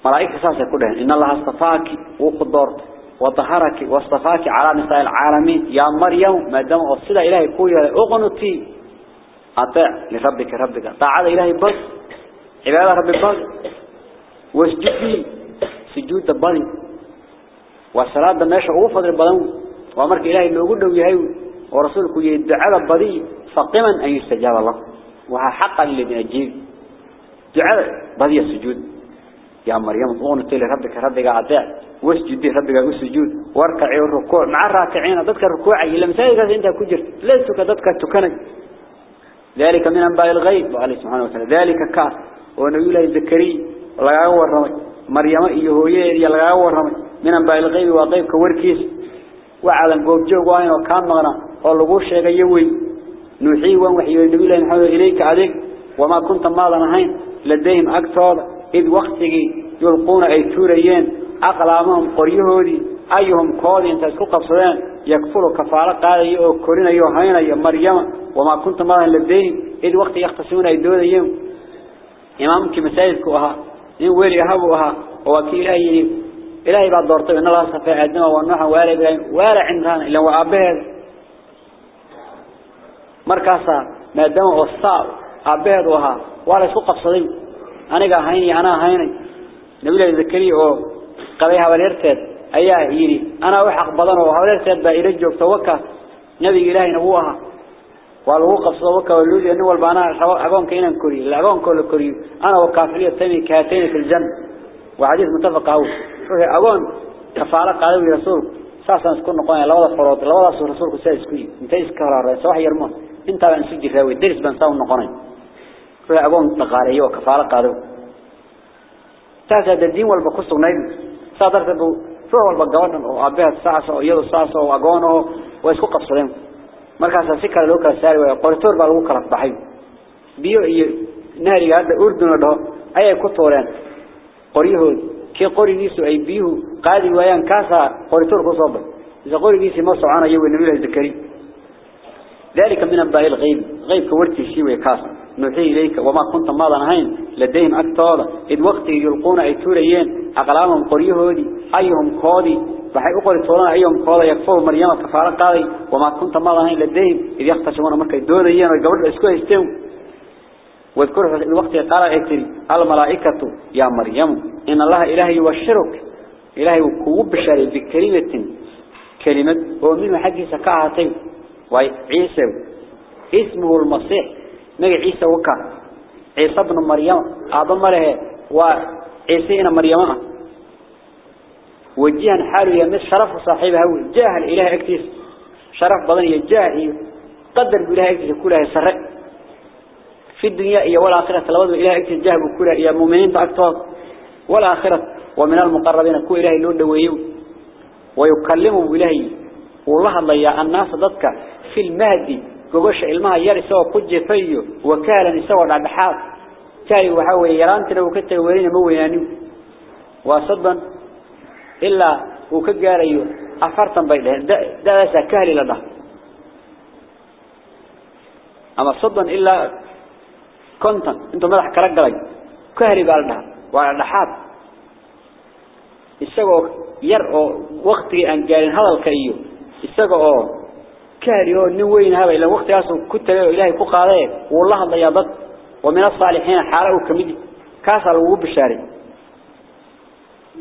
ملائكة ساسة كلها إن الله اصطفاك وقدرت وطهرك واصطفاك على نساء العالمين يا مريم ما دام أصل إلهي كويا أغنتي أطيع لربك ربك طاعة إلهي بس عبادة ربك بس واسجدي سجود البضي والصلاة ماشي أوفض البضي وأمرك إلهي اللي يقول له يهيو ورسولك يدعى البضي فقما أن يستجاب الله وها حقا الذي أجيب دعاء بضي السجود يا مريم قونت لربك ربك أطيع واسجدي ربك وسجود واركعي الركوع. مع الراكعين ضدك الركوع إلا مسايقة أنت كجر. ليس كضدك التكنج ذلك من أنباء الغيب. وعليه سبحانه وتعالى ذلك كاس ونبي الله زكري لغا ورمي مريم إيهوية لغا ورمي من أنباء الغيب وغيب كوركيس. وعلى قوب جوغ وين وكان مغنى. واللغو الشيخ يوي نوحي وحي. النبي الله إليك عليك. وما كنت ماضا هين لديهم أكثر إذ وقتك يلقون أي توريين أقلامهم قريهودي أيهم كودي انت اسكو قبصدين يكفروا كفارة قال يو كورين يو هين يا مريم وما كنت ماضا لديهم إذ وقت يختصون أي دوديهم إمامك مساجدك أها إن ويلي أهبوا أها ووكيل أي إلهي بعد دورته إن الله صفاء عدنا ونوحا ولا إبراهيم ولا عندنا إلا وأبهد مركاسا ما دام وصاء أبهد وها. ولا سوق قصدين أنا قا هيني أنا هيني. نبي الله ذكري أو قضيها وليرتد أيها يري أنا وحق بدن وهوليرتد بإيرج وتوكا نبي إلهي نبوها. والله قصد وكا واللوذي أنه والبانا أقون كينا كوري. الأقون كل كوري. أنا وكافرية تمي كاتين في الجنة. وحديث متفق أهو وهي أقون كفارة قادوا رسول. ساسا نسكن نقوين لوضا فرط لوضا رسول رسولك سيس كوي انت اسكهر الرئيس. وحي يرمون. انت بان سجي فاوي الدرس بانساو نقوين في أقوم تقاريه أيوة وكفالة قادم تأخذ الدين والبقصة ونايد سأدرت أبو فهو والبقوان وعبيها الساعة ويضو الساعة وأقوانه ويسكو قصرين مركز سكر لوك الساري ويقورتور بالوكرة بحي بيو إيه، ناري هذا أردن له. أي كتورين قريه كي قري نيسو أي بيه قادي ويان كاسا قريتور قصب إذا قري نيسي ما سعانا يوي النبي الزكري ذلك من أبا الغيب. غيب كورتي شيوي كاسا. نوحي إليك وما كنت ماضا هين. لديهم أكتالا إذ وقت يلقون أي توريين. أقلامهم قريهودي. أيهم قادي u qori toona ayum qooda yakfur maryama kafaara qaaday wama kunta ma lahayn ladayhim id yaqtashuna markay doodayeen oo gabadha isku haysteen واذكر في الوقت قال اكتري الملائكة يا مريم. إن الله إلهي يبشرك إلهي وكوب بشاري بكلمة. كلمة. ومن حقي سكاعتين وعيسى. اسمه نجي عيسى وكا. عيسى بن مريم. أعظم له. وعيسى إن مريم. وجيها حاله يمس شرف صاحبها. جاهل إله أكتس. شرف بضني جاهل قدر بإله أكتس. كلها سرق. في الدنيا إيا والآخرة. لوضع إله أكتس. جاهل كلها إيا مؤمنين تأكتوها والآخرة. ومن المقربين. كو إلهي اللون دويو. ويكلمهم إلهي والله الله يا الناس ضدك في المهدي قوش علمها يري سوى كج فيو وكالا سوى العبحات كاي وحاوي يرانتنا وكتا ورين موياني وصدا إلا وكجاريو أفرطا بيده دا دا كهلي لده أما صدا إلا كنتن. انتو مدح كرقلي كهلي بالده وعلى حاب isagoo yar oo waqti aan gaarin hadalka iyo isagoo kaari oo nin weyn haba ila waqtigaas ku tagay oo ilaahay ku qaaday wuu la hadlayaa dad oo min as-saalihiin xaala uu kamid kaas lagu bishaaray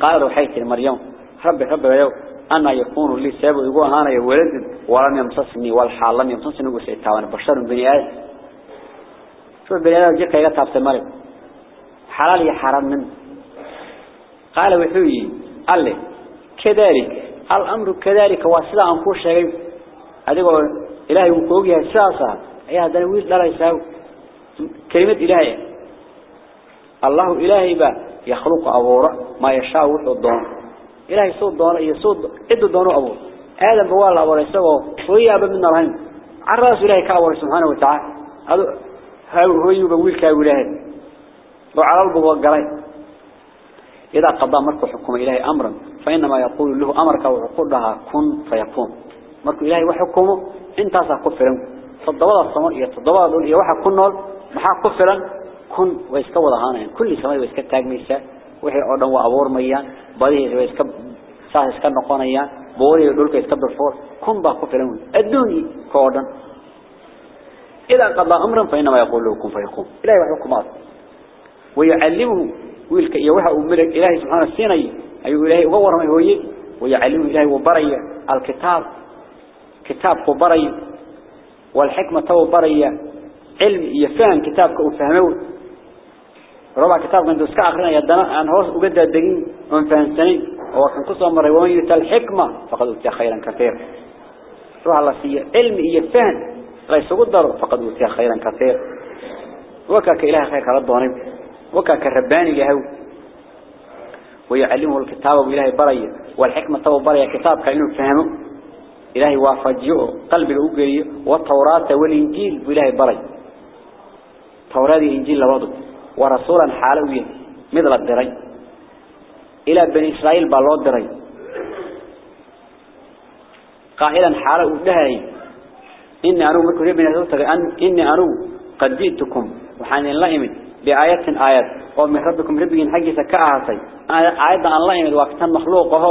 qaal waxay tir maryam rabbi rabbi yow ana yakunu li sabu igu ahaana ya walad wala yamsasni wal halam yamsasni ugu saytaan bashar bani aadam soo bani aadam jika iga taabtay mari halal iyo haram min قال وحوي قال لي كذلك الأمر كذلك واسلا أن كل شيء هذا إلهي وكوجها ساسا أي هذا نويل لا يساو كلمة إلهي الله إلهي با يخلق أبورا ما يشاء وحضون إلهي صوت دون يصوت إد دونه أبور هذا بوال أبور يسوى وهي أبا من الهين عرس إلهي كأبور سبحانه وتعالى هذا هو يبويل كأولاهي وعلى البوال قرأي إذا قضى مركو إلهي أمرك مركو إلهي وحكمه انت سأكفرا فالضوضة الصمر يتضوضة دول يوحى كن نول محا كفرا كن ويسكوض هانا كل سماء ويسكا تاقميسا وحي عودن وأبور ميان بديه ويسكا ساه يسكا نقونيان بوري دولك يسكا بالفور كن با كفرا الدوني كوردن إذا قضى أمرا فإنما يقول له كن فيكون إلهي وحكمات ويعلمه ويلك iyo waxa uu mirig ilaahay subhanahu siinay ayuu ilaahay uga warmay hooye. ويعلم كتاب كبري والحكمة كبري علم يفهم كتاب كفهمه ربع كتاب من دوسك آخرنا يدنا عن هوس وجد الدين من فهم سنين هو كان قصوا مرة يتل حكمة فقد أتي خيرا كثير. روح الله في علم يفهم ليس قدر فقد أتي خيرا كثير. وكاك إله خير رب ونب وكاك الرباني يهو. ويعلمه الكتاب وإله بري والحكمة تو بري كتاب كأنه فهمه. إلهي وافجئه قلب الأقري والتوراة والإنجيل وإلهي بري توراة الإنجيل لوضع ورسولا حالويا مثل الدري إلى بني إسرائيل بالله الدري قائلا حالو دهي إني أنو مركو بني إسرائيل إني أنو قد جئتكم. وحان الله إمد. بآيات آيات. ومن ربكم ربكين حقيسة كأهاتي. آيات عن الله إمد. وقتا مخلوقه.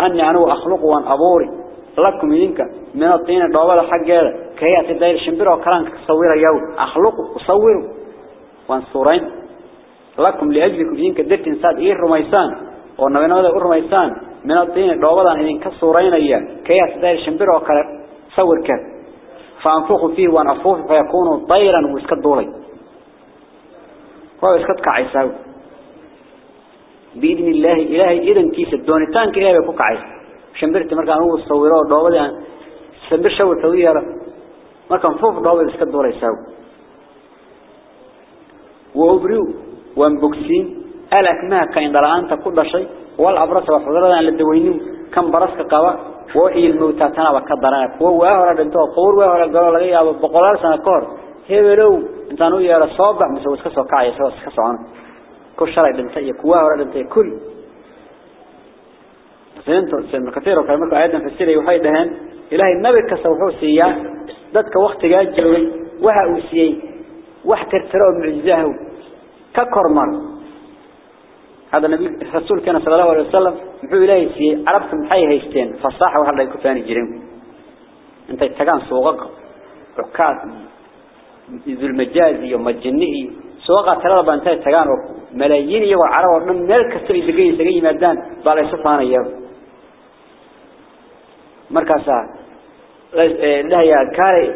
أني أنو أخلق وأن أبوري. لكم منك من الطين الدوالة حق هذا. كهيات الدائر الشمبير وكرانك تصوير يوم أخلق وصوره. وأن صورين لكم لأجلكم إنك درت إنسان إيه الرميسان. ونبينا هذا الرميسان. من الطين الدوالة إنك صورين إياه. كهيات الدائر الشمبير وكرانك صور كذا فأنفخ فيه وأن أفوف فيكون طيرا ويسكت دولي. هو يسكت كعيساو. بإذن الله إلهي إذن كيس الدونتان كإلهي شمبرت مركان هو الصويرات دوابد يعني سنبر شو التويرة مركان فوف دوابد يسكت دولي يساو. وأبريو وانبكسين ألك كاين درعان تكل شيء والأبرس وحضرنا للدوينين كم برسك قوا وحي الموتى تنا وكدرنا هو هو دنتو قور وهو ka hor hebelow intaan u yeero soo bax mise iska soo kacay soo iska socon ku shalay dhintay iyo kuwa hore dhintay kul سنتو سن كثير وكلام قاعدنا في السيرة وهاي دهان. إلهي النبي كسر حوسية ذاتك وقت جاجي وها أوسية وحكر ترى من الجهو ككرمان هذا النبي الرسول كان صلى الله عليه وسلم في إلهي سي عرفت محيه هيستين. فصاح وحلا يكون ثاني جريم. أنت تكان سوغق. ركاد ذو المجازي ومجنئي. سوغا ترى بانتا تكان ملايين يوم عرب من ملك سري سري سري مادان. بالي سفانة يوم مركزا لا يا كاري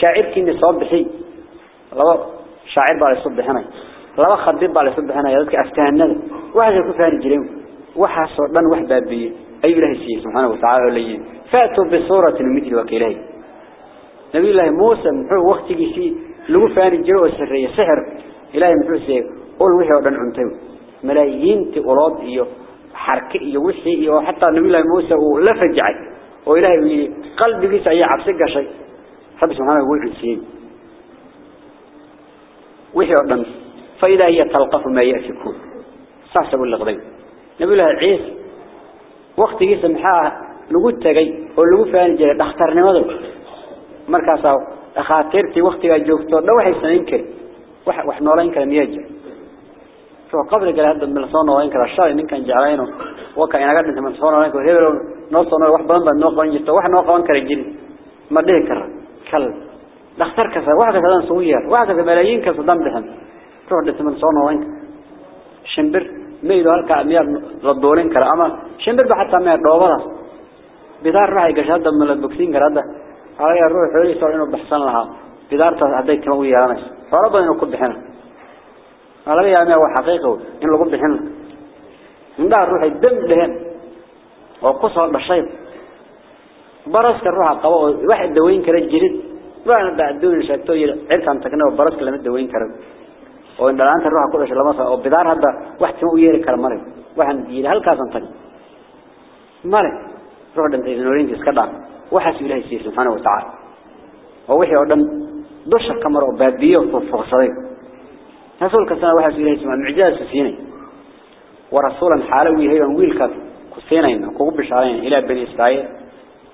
شاعر كني صوب بحي لو شاعر بالي صوب بحنا لو خطيب بالي صوب بحنا يدك أفتهن واحد كفان جريم واحد صوبان واحد بابي أي الله سيد سبحانه وتعالى لي فاتوا بصورة مثل وكيلي نبي الله موسى محو وقت يسي لو فان جلو سرية سحر إلهي محو سيد قول وحي ودن عمتو ملايين تقراض إيو حركة إيو وحي نبي الله موسى لفجعي وإلهي بيه قلبي بيسا هي عبسكة شيء حب سبحانه ويقول سين وهي أعظم فإذا هي تلقف ما يأتكون صحصة باللغضين نقول لها عيس وقت جيسا محاها نقودتا جي ولو فان جي نختار نماذا مركز أو اخاترتي وقت جوكتور لو حي سنينك وحنا رأينك لم يجي فقبل قال هذا من الصون وين كان الشاي إن كان جارينه وكان ينقدن من الصون وين كان هيرون نصنا وحبان بان نقبان جدا وحنا وقبان كرجين. ما ديه كرا كل. لاختر كسا واحد كسا دان سويا واحد كسا ملايين كسا دان بهم روح دي ثمان صنع وانك شنبر ميدو هالكا عميار ردولين كرا أما شنبر بحطا ميار دوبالا بدار راحي قشادة من البوكسين كرا ده. هاي الروح حولي صور إنو بحسن لها. بدار تا عديك مويا ناش فربا إنو كب بحنا هلا وحقيقة. إنو كب بحنا من دار روحي دم بحنا qabo oo wax daweyn kara jirin waana bacdoon sheegto yiri cirkan tagno baraska lama daweyn karo oo indhaanta ruuxa ku dhashay lama soo oo bidaar hadda wax timo u yeeri kara maray waxaan yiri halkaasan tag maray روح دنت إذنورين تسكدع وحس إلهي سيه سبحانه وتعالى ووحي أردن دوشة كمر وبابية وفقصرين رسول كسنا وحس إلهي سبحانه معجاز سيني ورسولا حالوي هي ويل كف كسينين وكوب بشارين إلى بني إسرائيل.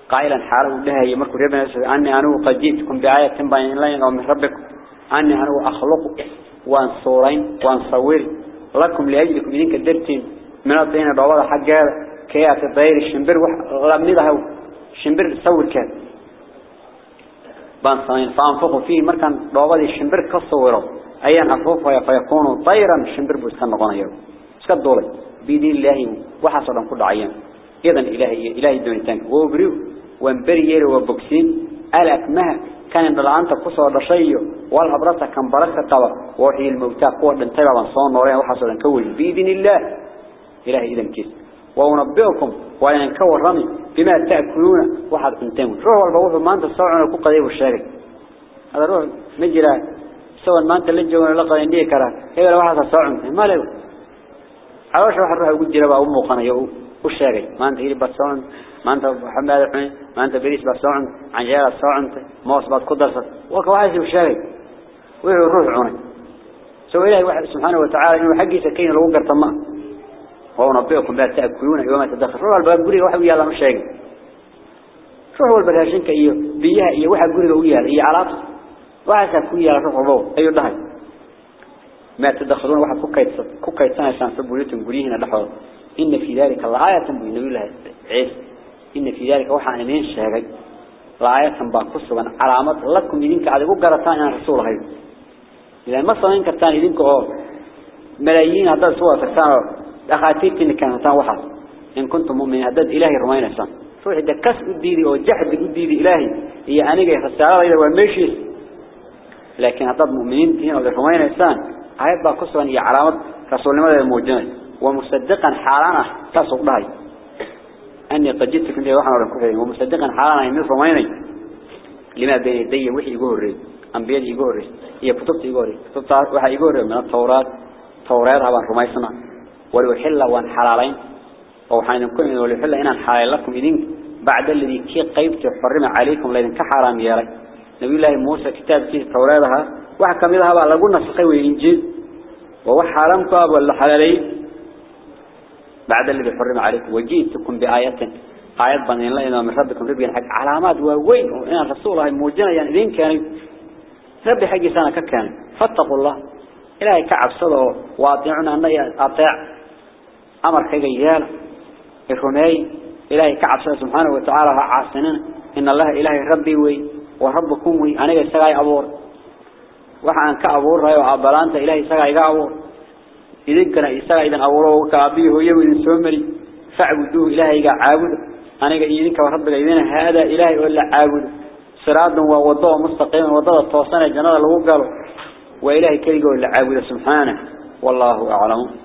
قائلا حالو لها يمركوا ربنا أني أنا قد جئتكم بآية تنبين لين ومن ربكم. أني أنا أخلق وأن صورين وأن صور لكم لأجلكم إذنك الدرتين من الطين الروضة حق هذا كيات الضير الشمبر لمدها شمبر تصور كان بان صين فانفقوا فيه مركان روضة الشمبر كصوره أيان أفوف فيكونوا طيرا شمبر بوسكن نقونا اسكت دولي بيدي الله وحصلا كل عيان. إذن إلهي إلهي دون تانك وبريو وانبري يري وبكسين الأكمه كان بلعنت قصة رشي والأبرصة كان بركة طبع. وحي الموتى قوة لنتبع وانصان نوريا وحصلا كول بإذن الله. إلهي إذن كيس. وأنبئكم وأن كور رمي بما تأكلون. واحد أنتم روح والبوح ما أنت الصوعنا كو قديب الشارك هذا روح مجرى سوى ما أنت اللي جوانا لقى ينديه كرا. هذا واحد الصوعنا ما له عواش واحد روح يقول جربا أمه قنا يو؟ الشارك ما أنت هيري بصوعن ما أنت محمد الحين ما أنت بريس بصوعن عن جاء الصوعن موس بعد قدرت وك واحد الشارك ويروح عونه سوى إلهي واحد سبحانه وتعالى إنه حقي سكين لو قرط ما. ونبئكم لا تأكلون يوم تدخل. روح الباب قريه واحد ويا الله مش شيء روح البرهاشين كأيه؟ بيها إيه؟ واحد قريه ويا هي علاقة؟ واحد كويا روح الله أيه ده ما تدخلون واحد كوكايت كوكايت سنة سنة سبوليتهم قريهنا لحظة. إن في ذلك الآية بينوي لها عيس إن في ذلك واحد أمين شهري الآية باقصة علامات لكم يدينك على قرطان عن رسول هاي إذا ما صنعين كرتان يدينك ملايين هذا سوى كرتان دخاتيرتي كانوا تان وحد إن كنتم مؤمنين هدد إلهي رمين إنسان روح إذا كس أديدي أو جحد أديدي إلهي. هي أنا جاي خسارة إذا ومشي. لكن هدد مؤمنين تين أو رمين إنسان هاي بقى قصة هي علامة رسول الله الموجود ومصدقا حالانا تصق بهاي أني قد جئتكم لي وحنا وركوحين ومصدقا حالانا من رميني لما بين يدي وحي يقول أنبياء يقول هي كتبت يقول كتبت وحي يقول من التوراة توراة هذا رميسنا ولوحل وان حلالين أو حين كن ولوحل إن حلال لكم إذن بعد الذي كي قيبت حرم عليكم لأن كحرام ياري نبي الله موسى كتاب كي تورادها وحكم إذا هذا لقلنا سقوي إنجيل وهو حرام كاب ولا حلالين بعد الذي حرم عليكم وجئتكم بآية آيات بنين إذا من ربكم ربي حق علامات ووين وإن الرسول الله موجنا يعني إذن كان ربي حقي سنة كان فاتقوا الله إلهي كعب صدقه واطيعنا أن أطيع أمر كيجيال الرمي إلهي كعب سبحانه وتعالى عاصنين إن الله إلهي ربي وي وربكم وي أنا يسقى أبور وحن كأبور رأي وعبلانت إلهي سقى أبور إذن كان يسقى إذن أبوره كأبيه ويو إذن سومري فاعبدوه إلهي عابد أنا إذنك وربك إذن هذا إلهي ولا عابد صراط ووضوء مستقيم ووضوء التوصان الجنة اللي هو قالوا وإلهي كريقه ولا عابد سبحانه والله أعلم